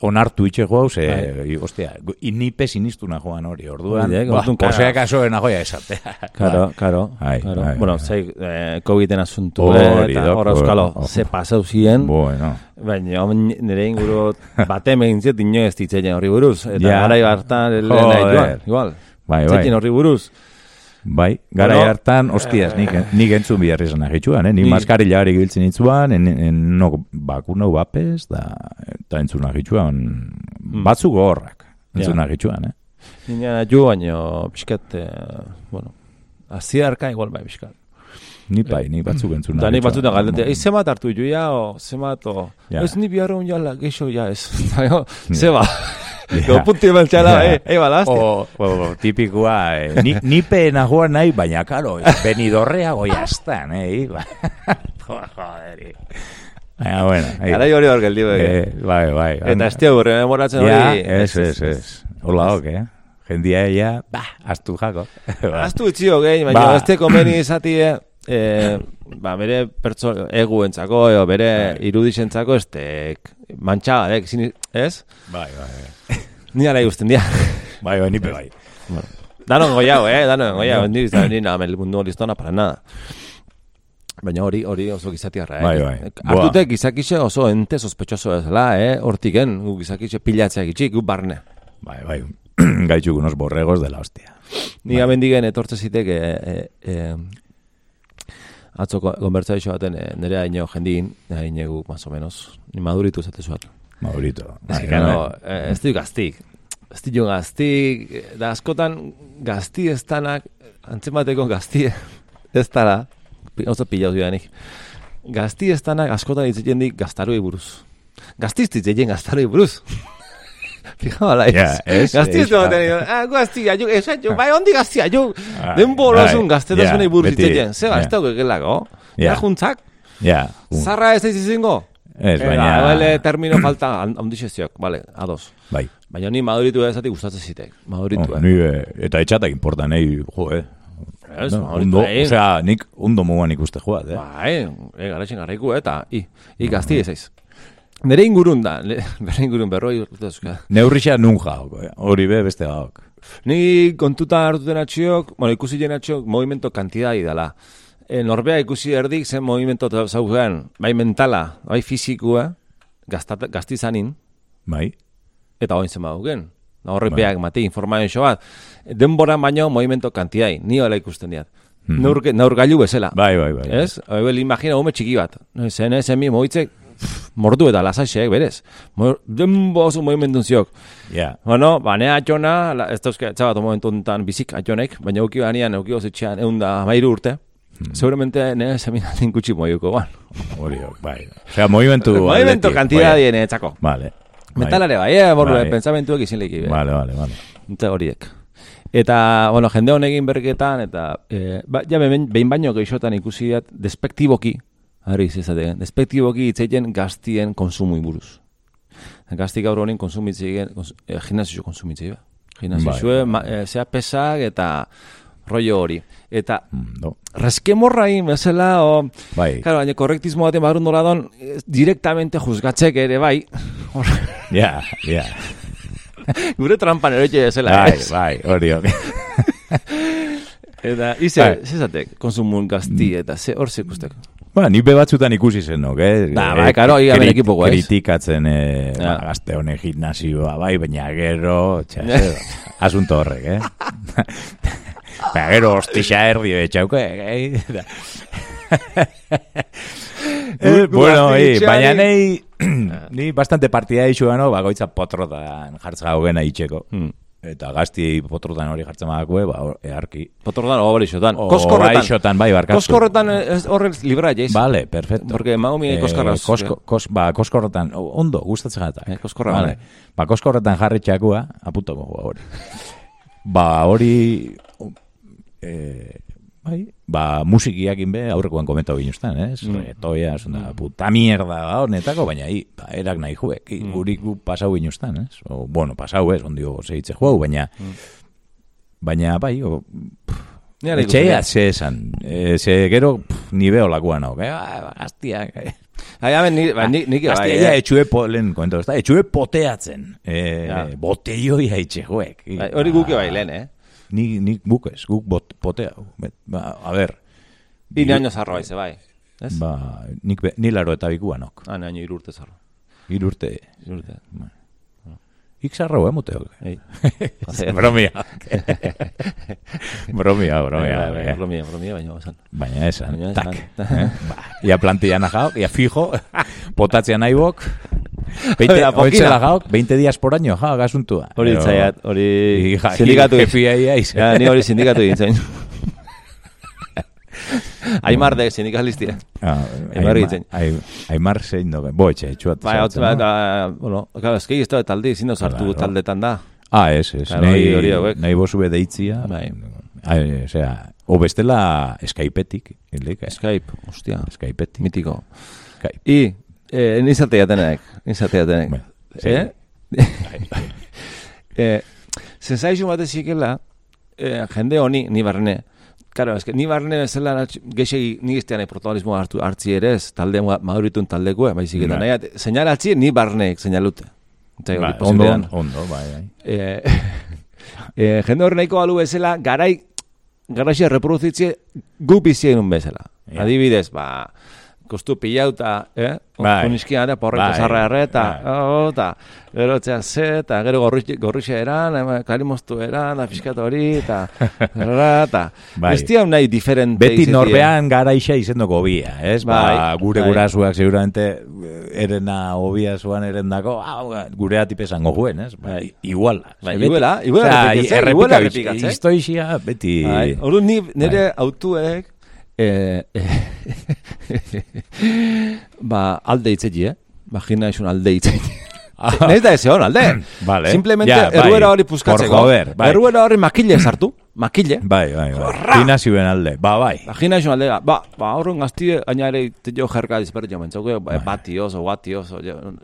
Onartu itxe guau, ze, Bai. gu- ostia, inipe sinistuna joan hori, orduan, da, ba, si acaso enagoia esatea. Karo, karo. Bai, karo. bai, bueno, bai. zei, eh, COVID-en asuntu, eta hor euskalo, ze pasau ziren, Bueno, baina nire inguru bate egin ziet ino ez ditzeien horri buruz, eta Ja. garai hartan lehen igual, igual. bai, bai, horri buruz. Bai, gara Bueno, hartan, hostias, nik, nik entzun bihar izan agitxuan, eh? Ni Ni- maskarila hori giltzen itzuan, en, en no bakuna bapes, da, eta entzun agitxuan, batzuk horrak, entzun Hmm. Ja. agitxuan, eh? Nina ju baino pixkat, eh, bueno, aziarka igual bai pixkat. Ni bai, ni batzuk entzun Da ni agitxuan. batzutan galdete, ei, zemat hartu ju ja, o zemat, o, Ja. ez ni biharron jala, geixo ja, ez. *laughs* Zeba. Ja. Go punti beltxala, Ja. eh, ei, balazte. O, o, tipikoa, eh, ni, nipe nagoa nahi, baina, karo, benidorrea goiaztan, eh? Ba- *laughs* Joder. Baina, bueno. ahí. Gara hori hor geldi bege. Eh, bai, bai. Eta ez tia gurre memoratzen Ja, hori. ez, ez, ez. Hola, ok, eh? Jendia ella, ba, astu jako. Aztu itzio gehi, baina Ba. ez te komeni izatie, eh, ba, bere pertso, eguentzako, eo, bere irudizentzako, ez tek, mantxagarek, zin- ez? Bai, bai, bai. Ni ala ikusten dia. Bai, bai, nipe bai. Danon goiau, eh, danon goiau, ni izan ni nada, el mundo listona para nada. Baina hori, hori oso gizatiarra, eh? Bai, bai. Hartute gizakixe oso ente sospechoso ezela, eh? Hortiken, gu gizakixe pilatzea gitxik, gu barne. Bai, bai. *clears throat* Gaitxuk unos borregos de la hostia. Ni bai. digen etortze zitek, eh, eh, eh, atzo konbertsaixo baten eh, nire haino jendin, haine gu, más o menos, ni maduritu zate zuat. Maurito. Ez Bai, que, claro, eh, ez gaztik. Ez ditu gaztik, eh, da askotan gazti ez danak, antzemateko gazti *laughs* ez pi- oso pilau zidanik. Gazti ez danak askotan itziten dik gaztarui buruz. Gaztiz ditzen gaztarui buruz. *laughs* Fija bala Ja, ez, Gazti ez ez, dagoen, ah. gazti, aio, ez, aio, bai, ondi gazti, aio, Ah, denbora bai, zun gaztetasunei ja, buruz beti, ditzen, zeba, ez dago egelako. Ja. Juntzak, Ja. zarra ez daiz izingo. Ez, Eh, baina... Bale, termino falta, handixe ziok, bale, ados. Bai. Baina ni maduritu ez zati gustatzen zitek. Maduritu, Oh, eh. ni, eh, eta etxatak importa, nahi, jo, eh. Ez, No, ondo, eh. osea, nik ondo mugan ikuste joat, eh. Bai, e, garatzen garraiku, eta, i, i gazti ez aiz. Nere ingurun da, bere *laughs* ingurun berroi urte dauzka. Neurrixa nun jaok, eh? hori be beste gaok. Ni kontutan hartuten atxiok, bueno, ikusi jen atxiok, movimento kantidadi dela. E, norbea ikusi erdik zen movimento zaugen, bai mentala, bai fizikua, gaztizanin, Bai? eta oin zen baduken. Horrek Bai. beak mate informazio bat. Denbora baino movimento kantidai, ni hola ikusten diat. Mhm. Naur, naur gailu bezala. Bai, bai, bai. Ez? Ebel imagina ume txiki bat. No, zen ez emi moitzek pff, mordu eta lasaxeek berez. Mo- Denbo oso movimentun ziok. Ja. Bueno, banea atxona, la- ez dauzke, txabat momentu enten bizik atxonek, baina auki banean, auki ozetxean, egun da mairu urte. Hmm. Seguramente nire seminalin gutxi moiuko, ban. Hori, bai. Osea, movimentu *laughs* Movimento atletik, kantidad bai. dien, txako. Vale. Mentalare bai, eh, borre, Bai. pensamentuek izin leki. Bai. Vale, vale, vale. Eta horiek. Eta, bueno, jende honekin berketan, eta, e, ba, ja, behin baino geixotan ikusi dat, despektiboki, harri izaten, despektiboki itzeiten gaztien konsumui buruz. Gazti gaur honin konsumitzei, kons, e, gimnasio konsumitzei, ba. Gimnasio, Bai. ma, e, zea pesak eta rollo hori. Eta, Mm, no. reskemorrain bezala, o, Bai. Claro, baina korrektismo baten barun nola don, eh, directamente juzgatzek ere bai, *laughs* Ja, ja. *laughs* gure trampan eroitxe bezala, Bai, ez? bai, hori, hori. Eta, ize, Bai. zezatek, konsumun gazti, eta ze, hor zekustek. Ba, ni be batzutan ikusi zen, nok, eh? Da, bai, karo, ia bere ekipokoa, ez? Kritikatzen, eh, Ja. ba, gazte honen gimnasioa, bai, baina gero, txa, zer, asunto horrek, eh? *laughs* Ba, gero, hostixa erdi etxauko, eh? *laughs* Eh, bueno, eh, baina nei, *clears throat* ni bastante partida eixu gano, bagoitza potrotan jartza gaugena itxeko. Hmm. Eta gazti potrotan hori jartzen badakue, ba, hor- eharki. Potordan, o barixotan. O Koskorretan. baixotan, bai, barkatu. Koskorretan ez horren libra jaiz. Vale, perfecto. Porque maumi Eh, koskarraz. kosko, kos, ba, koskorretan, ondo, gustatzen gata. Eh, koskorra, vale. vale. Ba, koskorretan jarri txakua, apuntoko goa hori. ba, hori, eh, bai, ba, musikiakin be, aurrekoan komentau ginuztan, ez? Mm. Retoia, zunda, puta mierda da honetako, baina hi, ba, erak nahi juek, mm. gurik gu pasau ginuztan, ez? O, bueno, pasau ez, ondio zeitze juau, baina, baina, bai, o, ara Etxea, ze esan, e, ze gero, pff, ni beo lakuan hau, eh, ah, gaztiak, eh. dut. Ai, amen, ni, ba, ni, nik bai, eh. etxue, po, lehen da, etxue poteatzen, e, Ja. boteioia etxegoek. Bai, Hori guke bai lehen, eh? Ni, ni guk ez, guk bot, potea. Ba, a ber, Bi año zarro baize, bai. Ez? ba, nik, be, ni laro eta bikuanok. Ah, naino irurte zarro. Irurte, Irurte. ik eh, muteok. Ei. *laughs* *laughs* bromia. bromia, bromia. Bromia, bromia, baina basan. Baina esan, tak. esan. eh? ba, ia plantillan ajaok, ia fijo, *laughs* potatzea nahi bok. 20, Oida, pokina. oitzela gaok, 20 días por año, ja, gasuntua. Hori itzaiat, hori sindikatu. jefia ia iz. Ja, ni hori sindikatu egin *laughs* Aimar de sindikalistia. Ah, Aimar egiten. Ai- Aimar zein doge. Bo, etxe, etxuat. Bai, hau da, bueno, claro, eski ez da talde, ezin da sartu Claro. taldetan da. Ah, ez, ez. Claro, hori hauek. nahi bozube deitzia. Bai. Ai, osea, o bestela Skypeetik. Elik, eh? Skype, ostia, Skypetik. mitiko. Skype. I, eh, nizate jatenek, nizate jatenek. Bueno, Eh? *laughs* eh, sensaizu bat ezikela, eh, jende honi, ni barne, Claro, es que ni barne bezala gexegi ni iztean protagonismo hartu hartzi ere ez, talde ma- maduritun taldekua, baizik eta Bai. nahi, seinalatzi ni barneek seinalute. Ba, ondo, ondo, bai, bai. Eh, *laughs* eh, jende hori nahiko balu bezala, garai, garaixia reproduzitze gu bizien un bezala. Ja. Adibidez, ba, kostu pilauta, eh? Bai. Kuniskia da, porreko Bai. zarra erreta, Bai. oh, eta gero txea ze, eta gero gorri- gorrixe eran, ema, karimoztu eran, da fiskatu hori, eta *laughs* eta Bai. ez unai diferente. Beti izatie. norbean garaixa izendoko bia, ez? Ba, Bai, gure bai. gurasuak seguramente eh, erena hobia zuan erendako, ah, gure atipesango juen, ez? Ba, Bai. iguala. Bai, Ze beti- iguala, iguala Osea, errepikatzea, errepika iguala bitx- errepikatzea. Historia beti... Bai, Ordu eh, eh, *laughs* ba, alde itzegi, eh? Vagina esun alde itzegi. *laughs* Naiz da eze hon, alde. Vale. Simplemente Ja, bai. erruera hori puskatzeko. Por joder, bai. Erruera hori makile sartu, makile. Bai, bai, bai. Gimnasioen alde, ba, bai. Vagina esun alde, ba, ba, horren gazti, aina ere, te jo jerka dispertu jo mentzauke, ba, bati oso, bati oso,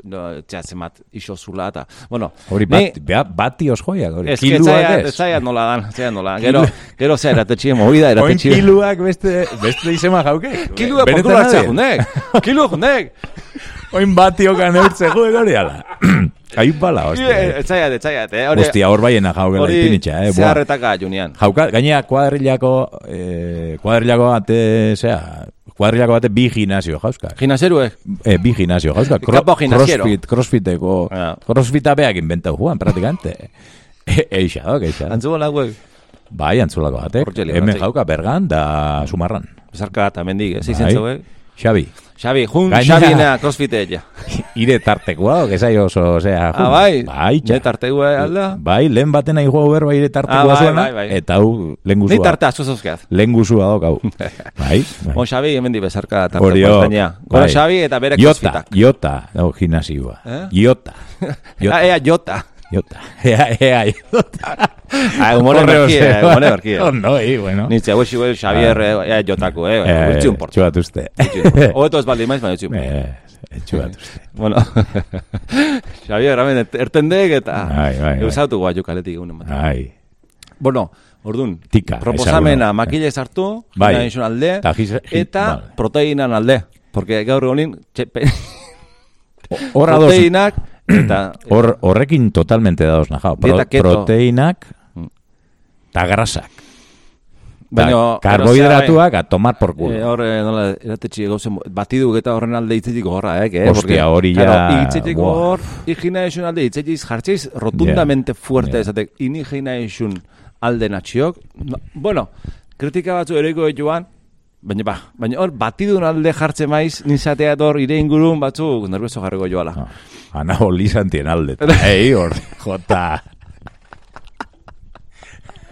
no, txazemat iso zula, eta, bueno, Hori bat, bea, bati osjoiak, hori. Ez Kiluak etzaiat, ez. nola dan, etzaiat nola. Gero, gero zer, eratetxie, movida, Oin eratetxie. kiluak beste, beste izema jauke. Kilua Benetan portura hartzea ade. jundek. Kilua jundek. Oin batiokan eurtze joen hori ala. *coughs* Ain bala, hostia. Etxaiat, etxaiat, eh? Hori- Hostia, hor baiena jaukela Hori ipinitxa, eh? buah. zeharretaka, Junian. Jauka, gainea kuadrillako, eh, kuadrillako bate, zera, kuadrillako bate bi gimnasio jauzka. Gimnaseruek. Eh, bi gimnasio jauzka. Gimnasiero. Crossfit, crossfiteko, Ah. crossfita beak inventau juan, praktikante. *laughs* E, eixa, dok, eixa. Antzugo laguek. Bai, antzulako batek. Hemen jauka bergan da sumarran. Bezarka eta mendik, ez izen zeuek. Xabi, Xabi, jun Gainera- Xabina crossfite ja. *laughs* ire tartekoa, que zai oso, osea, Ah, bai. bai. Ne tartegu alda. Bai, lehen baten nahi juego berba ire tartekoa Ah, bai, zuena, bai, bai. eta hau lehen guzua. tarte asko zauzkeaz. Lehen guzua dok, hau. *laughs* bai, bai. Bon, Xabi, hemen di bezarka Hori, tarteko oh, espainia. Gora bai. Xabi eta bere Jota, crossfitak. Jota, dago gimnasioa. Eh? Jota. *laughs* Jota. Ah, ea, Jota. Jota. *laughs* Ea, ea, Jota. Ah, humore Correo merkia, zeba. humore merkia. *laughs* Ondo, i, bueno. Ni txegu xigu Xavier, eh, ea, Jotako, eh. Eh, un portu. Txuat uste. Oeto *laughs* ez baldin maiz, baina txu. Eh, txuat uste. Bueno, Xavier, ramen, ertendek eta Bai, bai, bai. eusautu guai kaletik egunen bat. Ai. Bueno, ordun, Tika, proposamena makile sartu, Bai. bai. alde, eta vale. proteinan alde. Porque gaur egunin, txepe, Hor ados, proteinak, eta... hor, horrekin totalmente dados najao. Pro, proteinak, Mm. eta grasak. Baina, karbohidratuak a tomar por culo. Eh, hor, eh, nola, eratetxe gauzen, batiduk eta horren alde hitzetik gorra, eh? eh? Hostia, hori ja- Claro, hitzetik hor, iginaisun alde hitzetik jartzeiz rotundamente fuerte Ja. esatek, iniginaisun alde natxiok. No, bueno, kritika batzu eroiko joan, baina ba, baina hor, batidun alde jartze maiz, nizatea hor, ire ingurun batzu, nervioso jarriko joala. Ah, Ana olizantien alde. *laughs* Ei, hor, jota.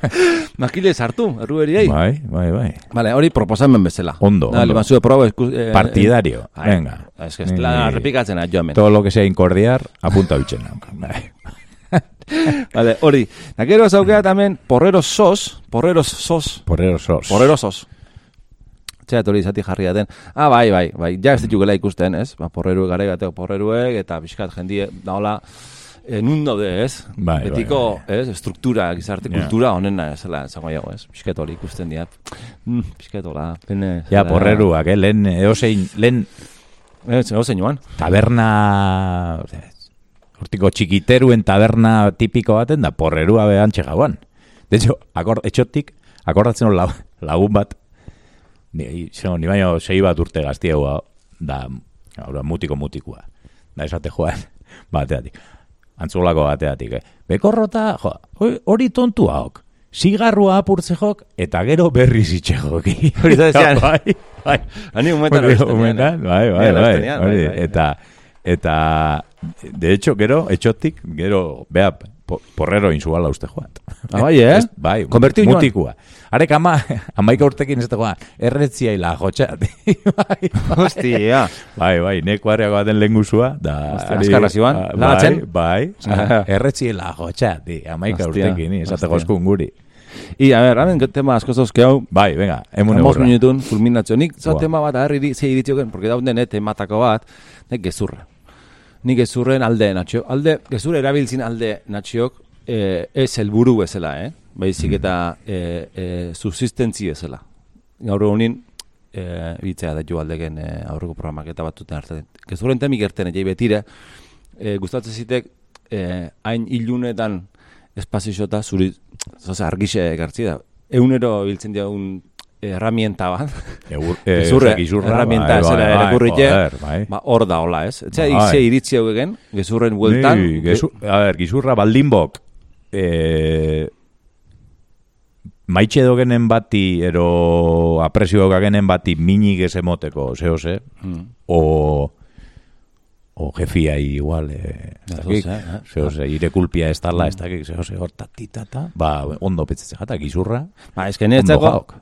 *laughs* Makile sartu, errueriei. Bai, bai, bai. Vale, hori proposamen bezala. Ondo, Dale, ondo. bazue proba esku... Eh, Partidario, eh, venga. Es que ez la Ni- repikatzen a joamen. Todo lo que sea incordiar, apunta bitzen. Bai. *laughs* Vale, hori. Nakero zaukea tamen porreros sos, porreros sos, Porreros sos. porreros sos. Txea hori izati jarri daten. Ah, bai, bai, bai. Ja ez ditugela ikusten, ez? Ba, porreruek gara bateko porreruek, eta pixkat jendie, da hola, e, nun daude, ez? Bai, bai, Betiko, bai. ez? Estruktura, gizarte Ja. kultura honena, ez zela, zango jago, ez? Pixkat hori ikusten diat. Mm, pixkat hola, pene... Ja, porreruak, eh? Lehen, eosein, lehen Ez, egozen joan. taberna... Hortiko txikiteruen taberna tipiko baten da porrerua behantxe gauan. De hecho, akord, etxotik, akordatzen hor lagun bat, ni, zeno, ni baino sei bat urte gaztiagoa, da, hau mutiko mutikua. Da esate joan, *laughs* bateatik. Antzolako bateatik, eh? Bekorrota, jo, hori tontu haok. Zigarrua apurtze jok, eta gero berriz itxe joki. *laughs* Hori da ezean. *laughs* bai, bai. Hani momentan Hori, eh? bai, bai, bai, bai, bai. eta, eta, de hecho, gero, etxotik, gero, bea, po, porrero inzuala uste joat. Ah, bai, eh? Ez, bai, Konbertiu joan. mutikua. Arek ama, amaika urtekin ez dagoa, erretzia hila jotxat. *laughs* bai, Hostia. bai, bai, neko arreago baten lehen guzua, da... Hostia, ari- azkarra zihoan, ah, lagatzen? Bai, bai, erretzia hila jotxat, di, amaika Hostia, urtekin, ni, esate hostia. gozkun guri. I, a ver, hemen tema asko zauzke hau, Bai, venga, emun Hamos egurra. minutun fulminatio. Nik za Buah. tema bat agarri ze iritzioken, porque dauden eh, tematako bat, nek gezurra. Nik gezurren alde natxio. Alde, gezurra erabiltzin alde natxiok, eh, ez helburu bezala, eh? Baizik eta eh, eh, subsistentzi bezala. Gaur egunin, eh, bitzea da jo aldegen eh, aurreko programak eta batuten arte. Gezurren temik erten, jai betire, eh, gustatzen zitek, hain ilunetan espazioa zuri, zoze, argixe gartzi da. Eunero biltzen diagun herramienta bat. Egur, *laughs* Gezurre, osea, gizurra, herramienta bai, zera bai, erakurrite, joder, bai. ba, hor da hola, ez? Etxea, Bai. iritzi hau egen, gezurren bueltan. Ni, gezu, a ver, gizurra baldinbok eh, maitxe dogenen bati ero apresio gagenen bati minik ez emoteko, zeo ze, Mm. o o jefia igual eh, ez eh. ire kulpia ez tala, ez dakik, zeo ze, hor tatitata, ba, ondo petzetze jata, gizurra, Ba, ez que jaok.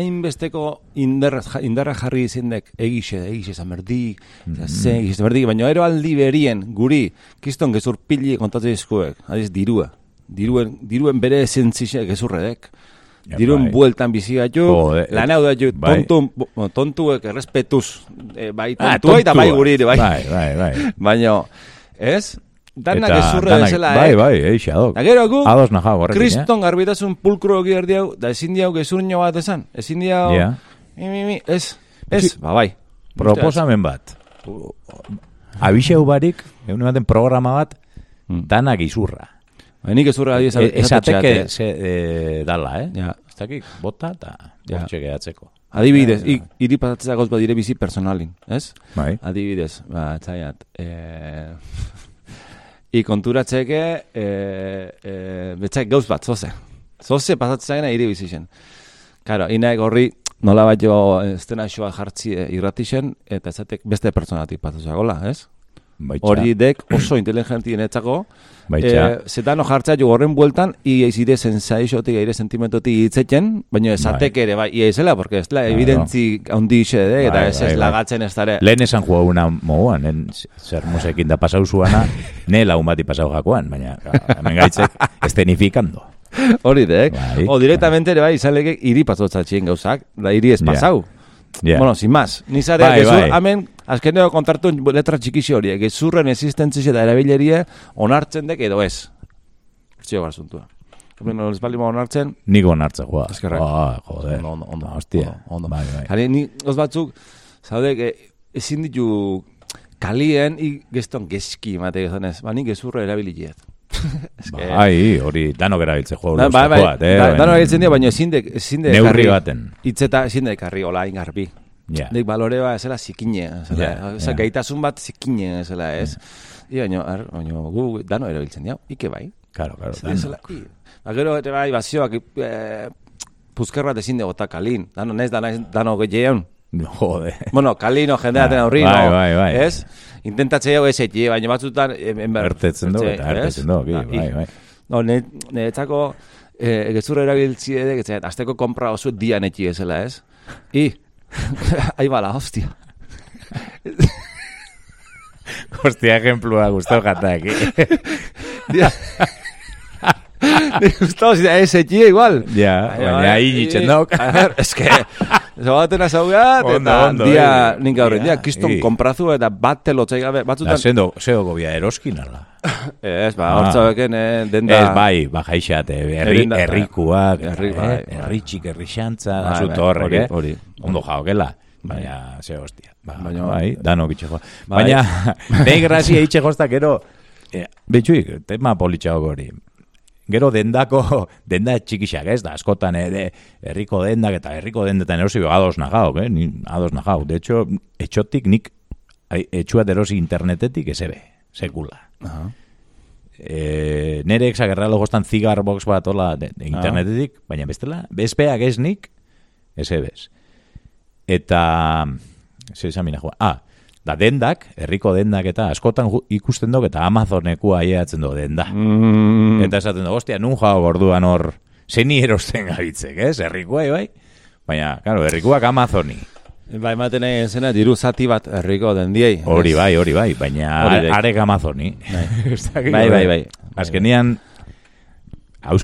Hainbesteko indarra, indarra jarri izendek egixe, egixe zamerdik, Mm. ze, egixe zamerdik, baina ero aldi berien, guri, kiston gezur pili kontatzen izkuek, adiz, dirua. Diruen, diruen bere esentzixe gezurredek. Ja, Diruen bai. bueltan bizi gaitu, lan hau da ju, bai. tontu, tontuek errespetuz, eh, bai Ah, tontua eta bai guri, bai. Bai, bai, bai. *laughs* Baina, ez? Danak Eta bezala, Bai, eh? bai, eixa dok. Da gero gu, Ados naja horrekin, eh? kriston garbitasun pulkro egi erdiau, da ezin diau gezurño bat esan. Ezin diau, Ja. mi, mi, mi, ez, ez, ba, bai. Proposamen bat. abixeu barik, egun baten programa bat, Mm. danak izurra. Ba, nik ezurra adibidez E, esateke esateke, ze, e, dala, eh? Ja. Ez dakik, bota eta Ja. gehatzeko. Adibidez, i- hiri pasatzea gauz badire bizi personalin, ez? Bai. Adibidez, ba, txaiat, e... I konturatzeke, e, e, betxak gauz bat, zoze. Zoze pasatzea gena hiri bizi zen. Karo, inaek horri nola bat jo estena xoa jartzi e, irratixen, eta ezatek beste personatik pasatzea gola, ez? Hori dek oso inteligentien etzako, Baitxa. Eh, zetano jartzea jo horren bueltan, ia izire sensaixotik, eire sentimentotik hitzeten, baina esatek ere, bai, ia izela, porque ez la evidentzi handi de, eta Bai, ez bai, ez bai. lagatzen ez dare. Lehen esan joa una moguan, en, zer musekin da pasau zuana, *laughs* ne laun bati pasau jakoan, baina hemen gaitzek *laughs* estenifikando. Hori dek. Bai, o directamente ere bai, izaleke hiri pasotzatxien gauzak, da hiri ez pasau. Ja. Bueno, sin más. Ni zare, Bai, bai. hemen, azkeneko kontartu letra txikixi horiek, gezurren existentzi eta erabilerie onartzen dek edo ez. Zio garzuntua. Hemen, ez bali onartzen, Nik onartza joa. Eskerrak. Ah, joder. Ondo, ondo, ondo. Hostia. Ondo, ondo. Bai, bai. Jari, ni os batzuk, zaude, que ezin ditu kalien, i geston geski, mate gezonez, ba, nik gezurra erabiliet. *laughs* Bai, hori danok erabiltze joa. Da, bai, bai, joat, eh, da, baina- dano egiten dira, baina ezin de, ezin de Neurri baten. Itzeta ezin de karri, hola, ingarbi. Ja. Nik balore ba, ezela zikine, Ja, eza, ja. gaitasun bat zikine, ezela, ez. I, baina, ar, baina, gu, dano erabiltzen dira, ike bai. Claro, claro. Ez ezela, i. Ba, gero, bai, bazioak, eh, puzker bat ezin de gota kalin. Dano, nez, dano, dano gehiagon. *laughs* Joder. Bueno, kalino jendea Bai, den aurri, bai, no? bai, bai. Ez? Intentatze hau ez eki, baina batzutan... em- em- Ertetzen du, eta ertetzen du, bai, i- bai. No, ne, netzako eh, gezurra erabiltzi edek, ez azteko kompra oso dian eki ezela, ez? I, *laughs* ahi bala, hostia. *laughs* Hostia, ejemplua gustau jatak. Dia. Gustau zida ez eki igual. Ja, baina ahí nitzen dauk. Es que... Zabaten azaugat, Ondo, eta dia, ninka horren, Ja, dia, kiston komprazu eta bat telotzai gabe, Da, batzutan... sendo, zeo gobia eroskin ala. *laughs* Ez, ba, Ah. hortza beken, eh, denda... Ez, bai, bajaixat, herri, Herrinda- herrikuak, Herri- eh, bai, bai. herritxik, herrixantza, Bai, azut bai, horrek, hori, eh? hori. Ondo jaokela. Baina, ze hostia. Ba, Baina- bai, dano bitxeko. Bai. Baina, *laughs* *laughs* nahi grazia itxe joztak gero, eh, betxuik, tema politxago hori. Gero dendako, *laughs* denda txikixak ez da, askotan ere, herriko dendak eta herriko dendetan erosi ados najauk, eh? Ni, ados najauk. De hecho, etxotik nik, ai, etxuat erosi internetetik eze be, sekula. Aha. E, nere exagerralo goztan cigar box bat hola de, de internetetik, baina bestela, bezpeak ez nik, ez ebez. Eta, ze esan mina joa, ah, da dendak, herriko dendak eta askotan ikusten duk eta Amazonekua aileatzen du denda. Mm, Eta esaten du, ostia, nun jau gorduan hor, zeni erosten gabitzek, ez? Herrikoa, bai? Baina, claro, herrikoak Amazoni. Bai, ematen nahi zena, diru zati bat herriko den diei. Hori bai, hori bai, baina Hori dek. arek Amazoni. *laughs* Dakit, Bai, bai, bai. Azkenian,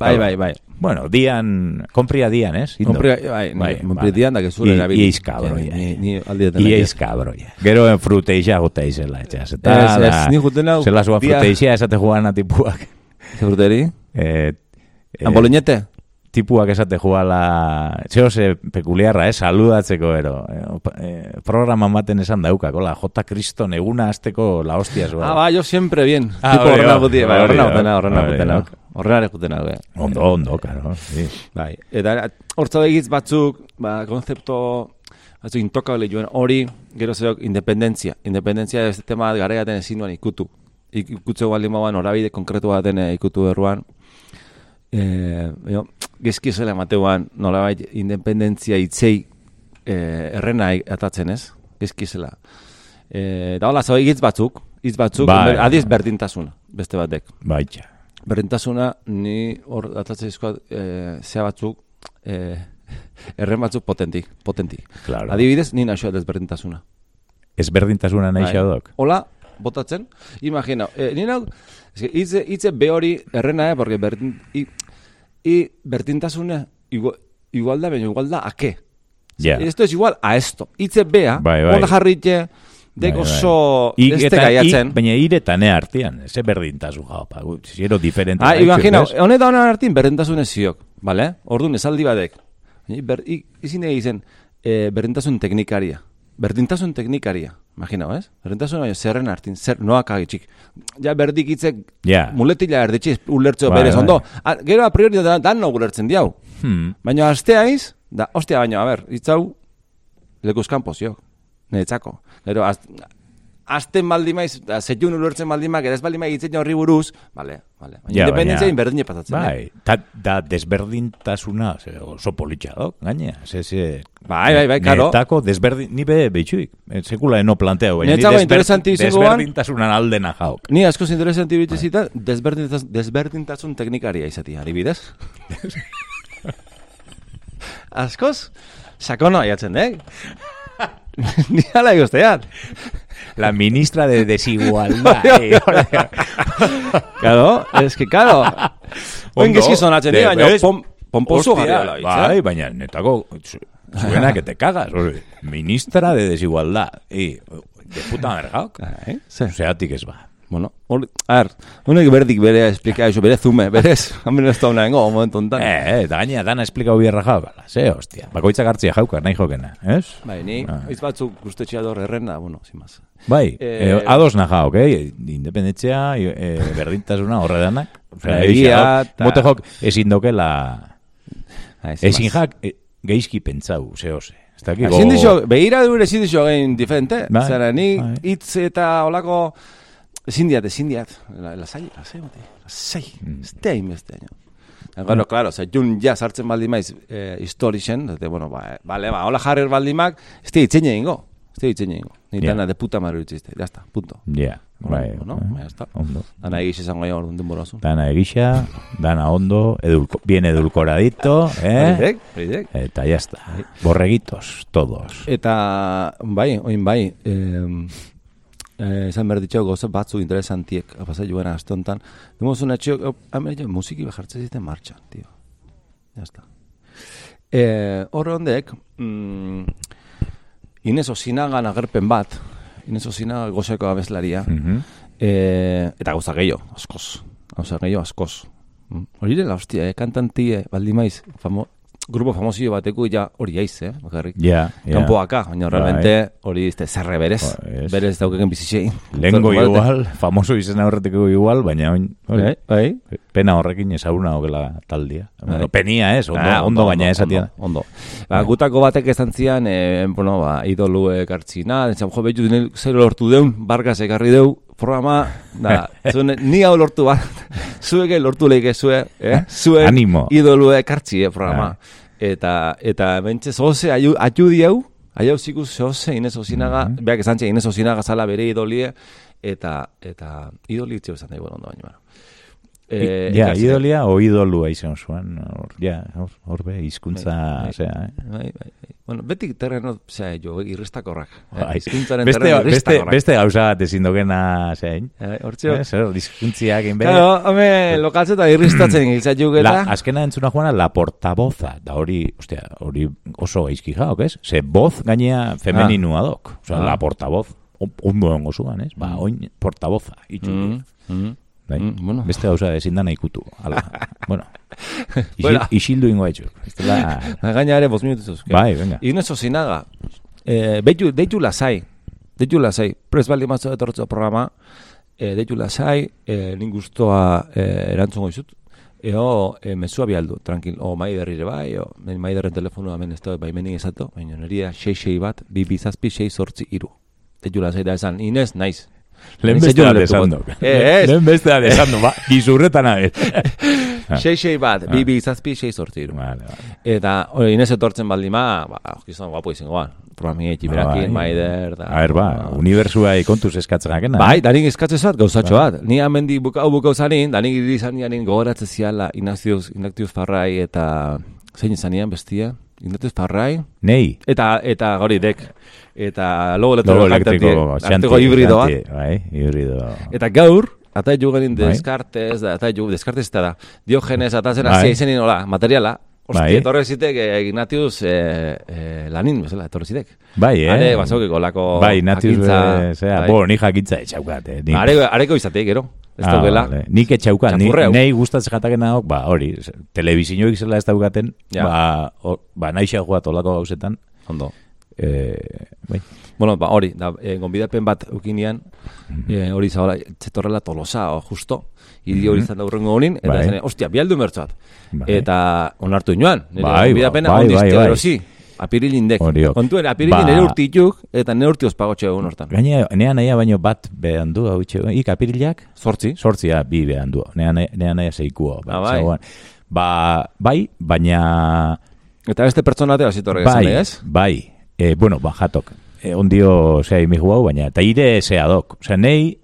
Bai, bai, bai. Bueno, dian, kompria dian, ez? Indo. Kompri, bai, Bai, vale. dian da gezure I- erabili. iez kabroia. Ni, ni aldietan. Ieiz kabroia. Gero en fruteixa gota izela, etxas. Eta, Ez, ez, ni juten hau Zela zua fruteixa esate juana tipuak. Zeurteri? Eh, eh, Amboloñete? tipuak esate juala, zeo ze pekuliarra, eh, saludatzeko ero. Eh, eh, programa maten esan daukak, hola, J. Kriston eguna azteko la hostia zua. Ah, ba, yo siempre bien. Ah, tipo horrena hori, guti, bai, hori, horrena hori, hori. Horrena gutena, bai. Ondo, ondo, karo. Sí. Bai, eta hortza begitz batzuk, ba, konzepto batzuk intokable joan hori, gero zeok independentzia. Independentzia ez tema bat garaiaten ezin duan ikutu. Ik, ikutze baldin bauan orabide konkretu baten eh, ikutu berruan. Eh, jo, gezki zela emateuan nolabait independentzia itzei eh, errena atatzen ez, gezki zela. Eh, da hola, zau hitz batzuk, hitz batzuk, Bai. adiz berdintasuna, beste batek. Baitxa. Berdintasuna, ni hor atatzen izkoa, e, zea batzuk, e, *laughs* erren batzuk potenti, potenti. Claro. Adibidez, ni naixoa desberdintasuna. Ez berdintasuna nahi Bai. xaudok. Hola, botatzen, imagina, e, ni nau, eske, hitze, hitze be hori errena, eh, porque berdin, i, i berdintasuna igual, igual da, baina igual da a qué? Ja. Esto es igual a esto. Hitze bea, Bai, bai. hola dek Bai, bai. oso I- este eta gaiatzen. i- Baina ire eta ne artian, ze berdintasun jau, pa, zero diferente. Ah, imagina, honet da honen artin berdintasun ez ziok, bale? Orduan, esaldi badek. Ber, izin egin zen, e, berdintasun teknikaria. Berdintasun teknikaria. Imagina, ez? Berdintasuna baina zerren hartin, zer, noak agitxik. Ja berdik hitzek Ja. muletila erditxiz ulertzeo Bai, berez bai. ondo. A, gero a priori da, dan no ulertzen diau. Hmm. Baina astea da, ostia baina, a ber, hitzau lekuzkan pozio, niretzako. Gero, az, azten baldi maiz, da, zetjun ulertzen baldi maiz, ez baldi maiz hitzen horri buruz, bale, bale. Ja, independentzia baina- pasatzen. eh? Bai, ta, da desberdintasuna oso politxa dok, gaina. Ze, ze, Bai, bai, bai, karo. Netako desberdin, ni be behitxuik. Eh, Sekula eno planteau. baina ni Niretzako desber- interesanti izangoan- Desberdintasunan aldena jauk. Ni askoz interesanti bitxe zita, desberdintasun, desberdintasun teknikaria izati, adibidez. *laughs* askoz, sakono aiatzen, eh? Ni ala igustean. La ministra de desigualdad. *laughs* eh, Claro, es que claro. Oin Ondo, gizki sonatzen dira, baina pom, pomposo garela. Bai, baina netako su- suena que te cagas. ose, ministra de desigualdad. Y, de puta mergauk. Bai, ze. Zeatik ez ba. Bueno, hori, a ver, honek berdik bere explika iso, bere zume, berez, hamen ez da una nengo, momentu ontan. Eh, eta gaina dana esplikau bierra jauk. ala, Ze, hostia. Bakoitzak hartzia jaukar, nahi jokena. Ez? Bai, ni, Ah. hitz batzuk guztetxea dor errena, bueno, más. Bai, Eh, eh, ados na jauk, eh? Independentzia, eh, berdintasuna horre danak. Egia, ta- mote jok ezin dokela... Ezin jak eh, geizki pentsau, ze ose. Ezin dixo, behira dure ezin dixo egin diferente. Bai, Zara, ni bai. hitz eta olako... Ezin diat, ezin diat. La, lasai, lasai, mate. Lasai. Mm. Ez da inbeste, aino. Bueno, claro, ze jun ja sartzen baldi maiz eh, historixen, zate, bueno, ba, bale, ba, hola jarrer baldi mak, ez da hitzen egingo. Ez da hitzen egingo. Ni Ja. dana de puta madre utzizte, ya está, punto. Bai. Eh, ya está. Ondo. Dana egiz izango jo orduan denborazu. Dana egisa, dana ondo, edulko, bien edulcoradito, eh? Horidek, horidek. Eta ya está. Borreguitos, todos. Eta, bai, oin bai, eh, eh, esan behar ditxau gozo batzu interesantiek, apasa joan astontan. Demozun atxio, hamen jo, musiki bajartzen ziten martxan, tio. Ya está. Eh, Horre hondek, mm, Inez Osinagan agerpen bat, Inez Osinaga gozeko abeslaria, Mhm. eh, eta gauza gehiago, askoz. Gauza gehiago, askoz. Mm. Hori dela, hostia, eh, kantantie, baldi maiz, famo, grupo famosio bateko ja hori aiz, eh, bakarrik. Ja, ja. Kanpoaka, baina Bai. realmente hori izte zerre berez, ez. berez daukeken bizitxei. Lengo igual, famoso izena horreteko igual, baina oin, Bai, hori, bai. Pena horrekin ezaguna okela taldia. Bueno, Bai. penia ez, ondo, Ah, ondo, baina esatia. Ondo, ondo. Ba, gutako batek esan zian, eh, bueno, ba, idoluek hartzina, esan, jo, behitu dine, zer lortu deun, bargaz ekarri deu, programa, da, *laughs* zuen, ni hau lortu bat, *laughs* zuek lortu leike zue, eh? Zuen Animo. idoluek hartzi, eh, programa. Eta, eta bentxe, zoze, atxudi hau, Aiau zikus zoze, Inez Osinaga, Mhm. beak esan Inez Osinaga zala bere idolie, eta, eta idoli itzio esan dago ondo baina. Eh, ja, idolia o idolua izan zuen, hor, ja, hor, be, hizkuntza, Bai, bai. osea, eh? Bai, bai, bai. Bueno, beti terreno, osea, jo, irristakorrak. Eh? Bai. Hizkuntzaren Beste, terreno beste, irristakorrak. beste gauza bat ezin dogena, zein? Eh, hortzio. Eh, zer, hizkuntziak egin be. Claro, home, lokaltzeta irristatzen giltzaiuk La, eta... azkena entzuna joana la portavoza, da hori, ostia, hori oso gaizki jaok, ez? Ze voz gainea femeninua dok. Osea, Ah. la portavoz, on- ondo ongo zuan, ez? Ba, oin portavoza, itxu. Mm, mm. Bai, Mm, bueno. beste gauza ezin da ikutu. Hala, *laughs* bueno. Isil, Bueno. isildu ingo. Ez dela... *laughs* Gaina ere, bost minutu zuzke. Bai, venga. Inez Osinaga, eh, beitu, deitu lasai, deitu lasai, prez baldi mazzo etortzo programa, eh, deitu lasai, eh, nin guztua eh, erantzungo izut, eo eh, mezua bialdu, tranquil, o maiderrire bai, o men maiderren telefonoa hemen ez da, bai meni esato, baina neria 6 bat, bi bizazpi 6 sortzi iru. Deitu lasai da esan, Inez, naiz. Lehen Naiz beste ez da jo desando. Eh, ez. Lehen beste da desando, ba, gizurretan abez. 6 bat, bi bizazpi 6 sortzi iru. Vale, vale. Eta hori Inez etortzen baldima, ba, gizon guapo izango ba. Programi eki berakin, Bai. maider, da. A ber, ba, unibertsua ikontuz eskatzen gakena. Bai, danik eskatze zat, gauzatxo bat. Ni amendi bukau bukau zanin, danik irizan janin gogoratze ziala Ignatius, Ignatius Farrai eta zein izan bestia? Ignatius Farrai? Nei. Eta, eta hori dek. Eta Logo elektriko elektriko, arteko hibridoa. Bai, hibrido. Eta gaur, eta ju genin Bai. deskartez, da, eta ju deskartez eta da, diogenes eta zera Bai. izenin hola, materiala. Ostia, Bai. etorre zitek eh, Ignatius eh, eh, lanin, bezala, etorre zitek. Bai, eh? Are, basaukeko lako Bai, natiuz, jakintza, eh, zera, bai. bo, ni jakintza etxaukat, eh. Ni, Are, areko izateik, gero. Ez Ah, daukela. vale. Nik etxaukat, ni, nei gustatzen jataken hau, ba, hori, telebizinoik zela ez daukaten, Ja. ba, o, ba, nahi xa joat olako gauzetan, Ondo. Eh, bai, Bueno, ba, hori, da, e, gonbidapen bat ukinean, Mhm. e, hori zahola, zetorrela tolosa, o, justo, hiri hori izan da urrengo honin, eta Bai. zen, ostia, bialdu mertzoat. Bai. Eta onartu inoan, nire Bai, gonbidapena bai, bai, bai. erosi, apirilindek. Horiok. Kontuen, apirilin Ba- nire urtituk, eta nire urti ospagotxe egun hortan. Gaina, nea naia baino bat behan du, hau itxe, ik apirilak, Zortzi. sortzia bi behan du, nea, nea naia zeikuo. Ah, bai. Ba, bai, baina... Eta beste pertsonate hasitorrek esan, Bai, ez? bai, e, bueno, ba, jatok, e, ondio, zea, imigu hau, baina, eta ire zea dok, osea, nei,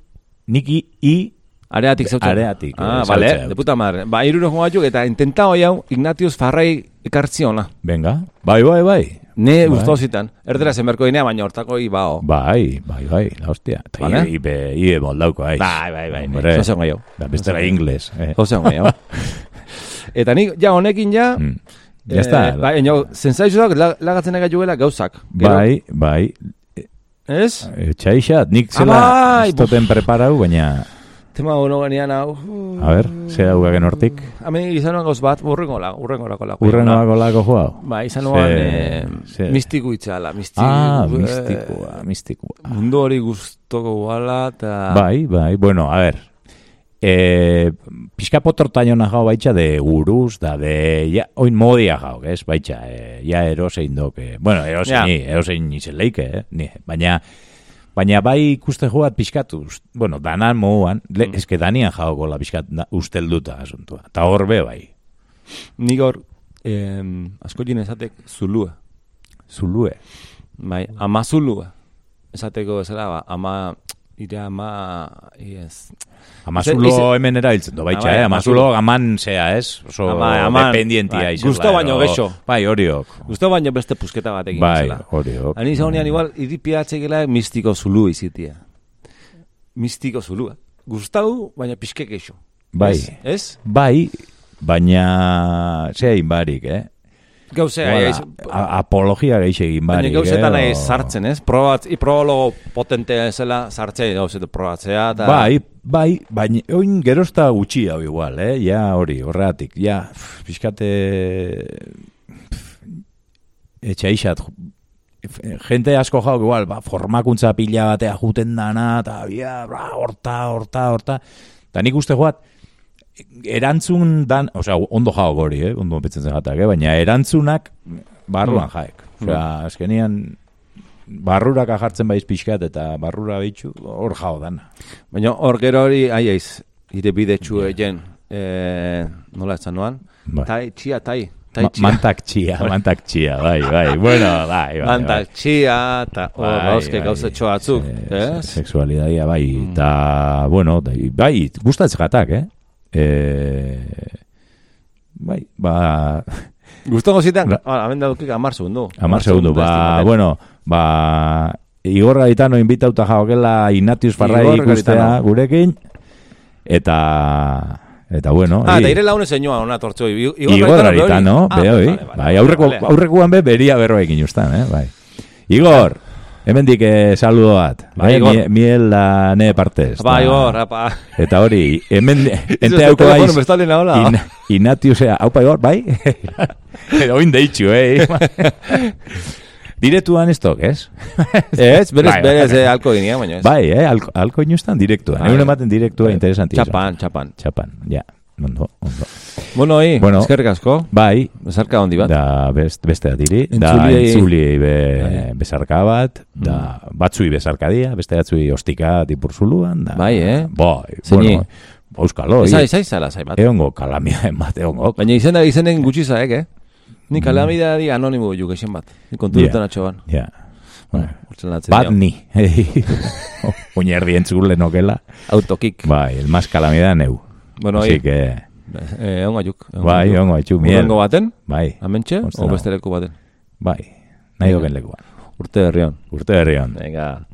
niki, i, Areatik zautzen. Areatik, Ah, eh, vale, zautzen. de puta madre. Ba, iruro joan eta intenta hoi hau, Ignatius Farrei ekartziona. venga, bai, bai, bai, Ne Bai. gustau zitan. Erdera zenberko dinea, baina hortako ibao. bai, bai, bai, la hostia, eta Vale. ibe, ibe moldauko, aiz. Bai, bai, bai. Hombre, Zozen gehiago. da bestela ingles, eh. Zozen gehiago. *laughs* Eta nik, ja, honekin ja, Mm. Ya está. Eh, bai, eno, zensaizuak la, lagatzen ega juela gauzak. Gero, Bai, bai, Ez? e, txaixat, nik Ah, zela bai, ez toten preparau, baina, Tema hono genean hau. a ber, zera hugagen hortik, Hame izan gauz bat, urrengo la, urrengo lako lako. urrengoako lako joao. Ba, izan eh, ze- mistiku itzala. Mistiku, Ah, eh, mistikoa, mistikoa. Mundu hori guztoko guala, eta... Bai, bai, bueno, a ver. E, pixka potortaino jau baitxa de uruz, da de, ja, oin modia jau, ez, baitxa, e, ja erosein dok, e, bueno, erosein, Ja. ni, erosein izen leike, eh, ni, baina, baina bai ikuste joat pixkatu, bueno, danan moduan, le, Mm. eske danian jau gola pixkat ustelduta asuntua, eta hor be bai, Nik hor, eh, asko jine esatek zulua. zulue. Bai, ama zulua. Esateko bezala, ba, ama, ire ama, yes. Amazulo Ize- hemen erabiltzen du, baitxa, Ah, bai, eh? Amazulo aman zea, ez? Oso Ama- aman, dependientia bai, gusto baino edo- gexo. Bai, horiok. Guztu baino beste pusketa batekin. Bai, horiok. Ani zaunian igual, iripia atzekela mistiko zulu izitia. Mistiko zulua. Gustau, baina pixke keixo. Bai. Ez? Ez? Bai, baina zea inbarik, eh? A- apologia geixe egin Baina barik, gauzetan eh? nahi sartzen, ez? Probat, i probologo potentea zela sartzea gauzetu probatzea, eta... Bai, bai, baina oin gerozta gutxi hau igual, eh? Ja, hori, horregatik, ja, pixkate... pff, Etxaixat, jente asko jau igual, ba, formakuntza pila batea juten dana, eta bia, bra, horta, horta, horta. Eta nik uste joat, erantzun dan, osea, ondo jau gori, eh? ondo betzen zegatak, eh? baina erantzunak barruan jaek. Osea, azkenian, barrurak jartzen baiz pixkat eta barrura bitxu hor jao dana. Baina hor gero hori, aiaiz, ire bide txu egen, eh, nola esan noan? Bai. Tai, txia, tai. Tai Ma, txia. mantak txia, *laughs* mantak txia, bai, bai, bueno, bai, bai. Mantak txia, eta hor bai, gauzke bai. Se- ez? Mm. Sexualidadia, bai, eta, bueno, bai, gustatz gatak, eh? E, bai, ba, *laughs* Guztoko zitan, Ra- ah, hemen daukik amar segundu. amar segundu, ba, estimaten. bueno, ba, Igor Garitano invitauta jaokela Ignatius Farrai ikustea gurekin, eta, eta bueno. Ah, eta ire laune zeinoa ona tortzo. Igor, Igor Garitano, Garitano, Ah, vale, vale, Bai, vale, aurreko, vale. aurrekoan be beria berroekin ustan, eh, bai. Igor, hemendik eh, saludo bat. Bai, eh, mie- Miel da ne partez. Ba, Igor, apa. Eta hori, hemen, *laughs* ente hauko telefono baiz, bestalena hola. in, Ignatiusea, haupa Igor, bai? *laughs* Edo deitxu, eh? *laughs* Direktuan ez tok, ez? Ez, berez, Bai, bai. berez, eh, alko ginia, baina ez. Bai, eh? Alko, alko inustan direktuan. Bai. Egun ematen direktua interesanti. Txapan, txapan. Txapan, ja. Ondo, ondo. Bueno, hi, Bueno. eskerrik asko. Bai, Bezarka hondi bat. da best, beste atiri, da Entzuliei- entzuliei be, Bai. bezarka bat, da batzui bezarka dia, beste batzui ostika tipur da. Bai, eh? Bai, Zeini? bueno, euskalo, Eza, eza, izala, zai bat. egongo kalamia *laughs* emat, egongo. Baina izena izenen gutxi zaek, eh? Ni kalamida di anonimo juk esen bat. Ni konturutan Ja. atxo ban. Ja, Bueno, urtzen latzen bat ni. *laughs* Oinerdi entzule nokela. Autokik. Bai, el más calamidad neu. Bueno, Así que, eh, onga juk. egongo bai, etxu, miel. Urrengo baten, Bai, amentxe, o beste leku baten. bai, nahi doken lekuan. Urte herrion. Urte berrion. Venga.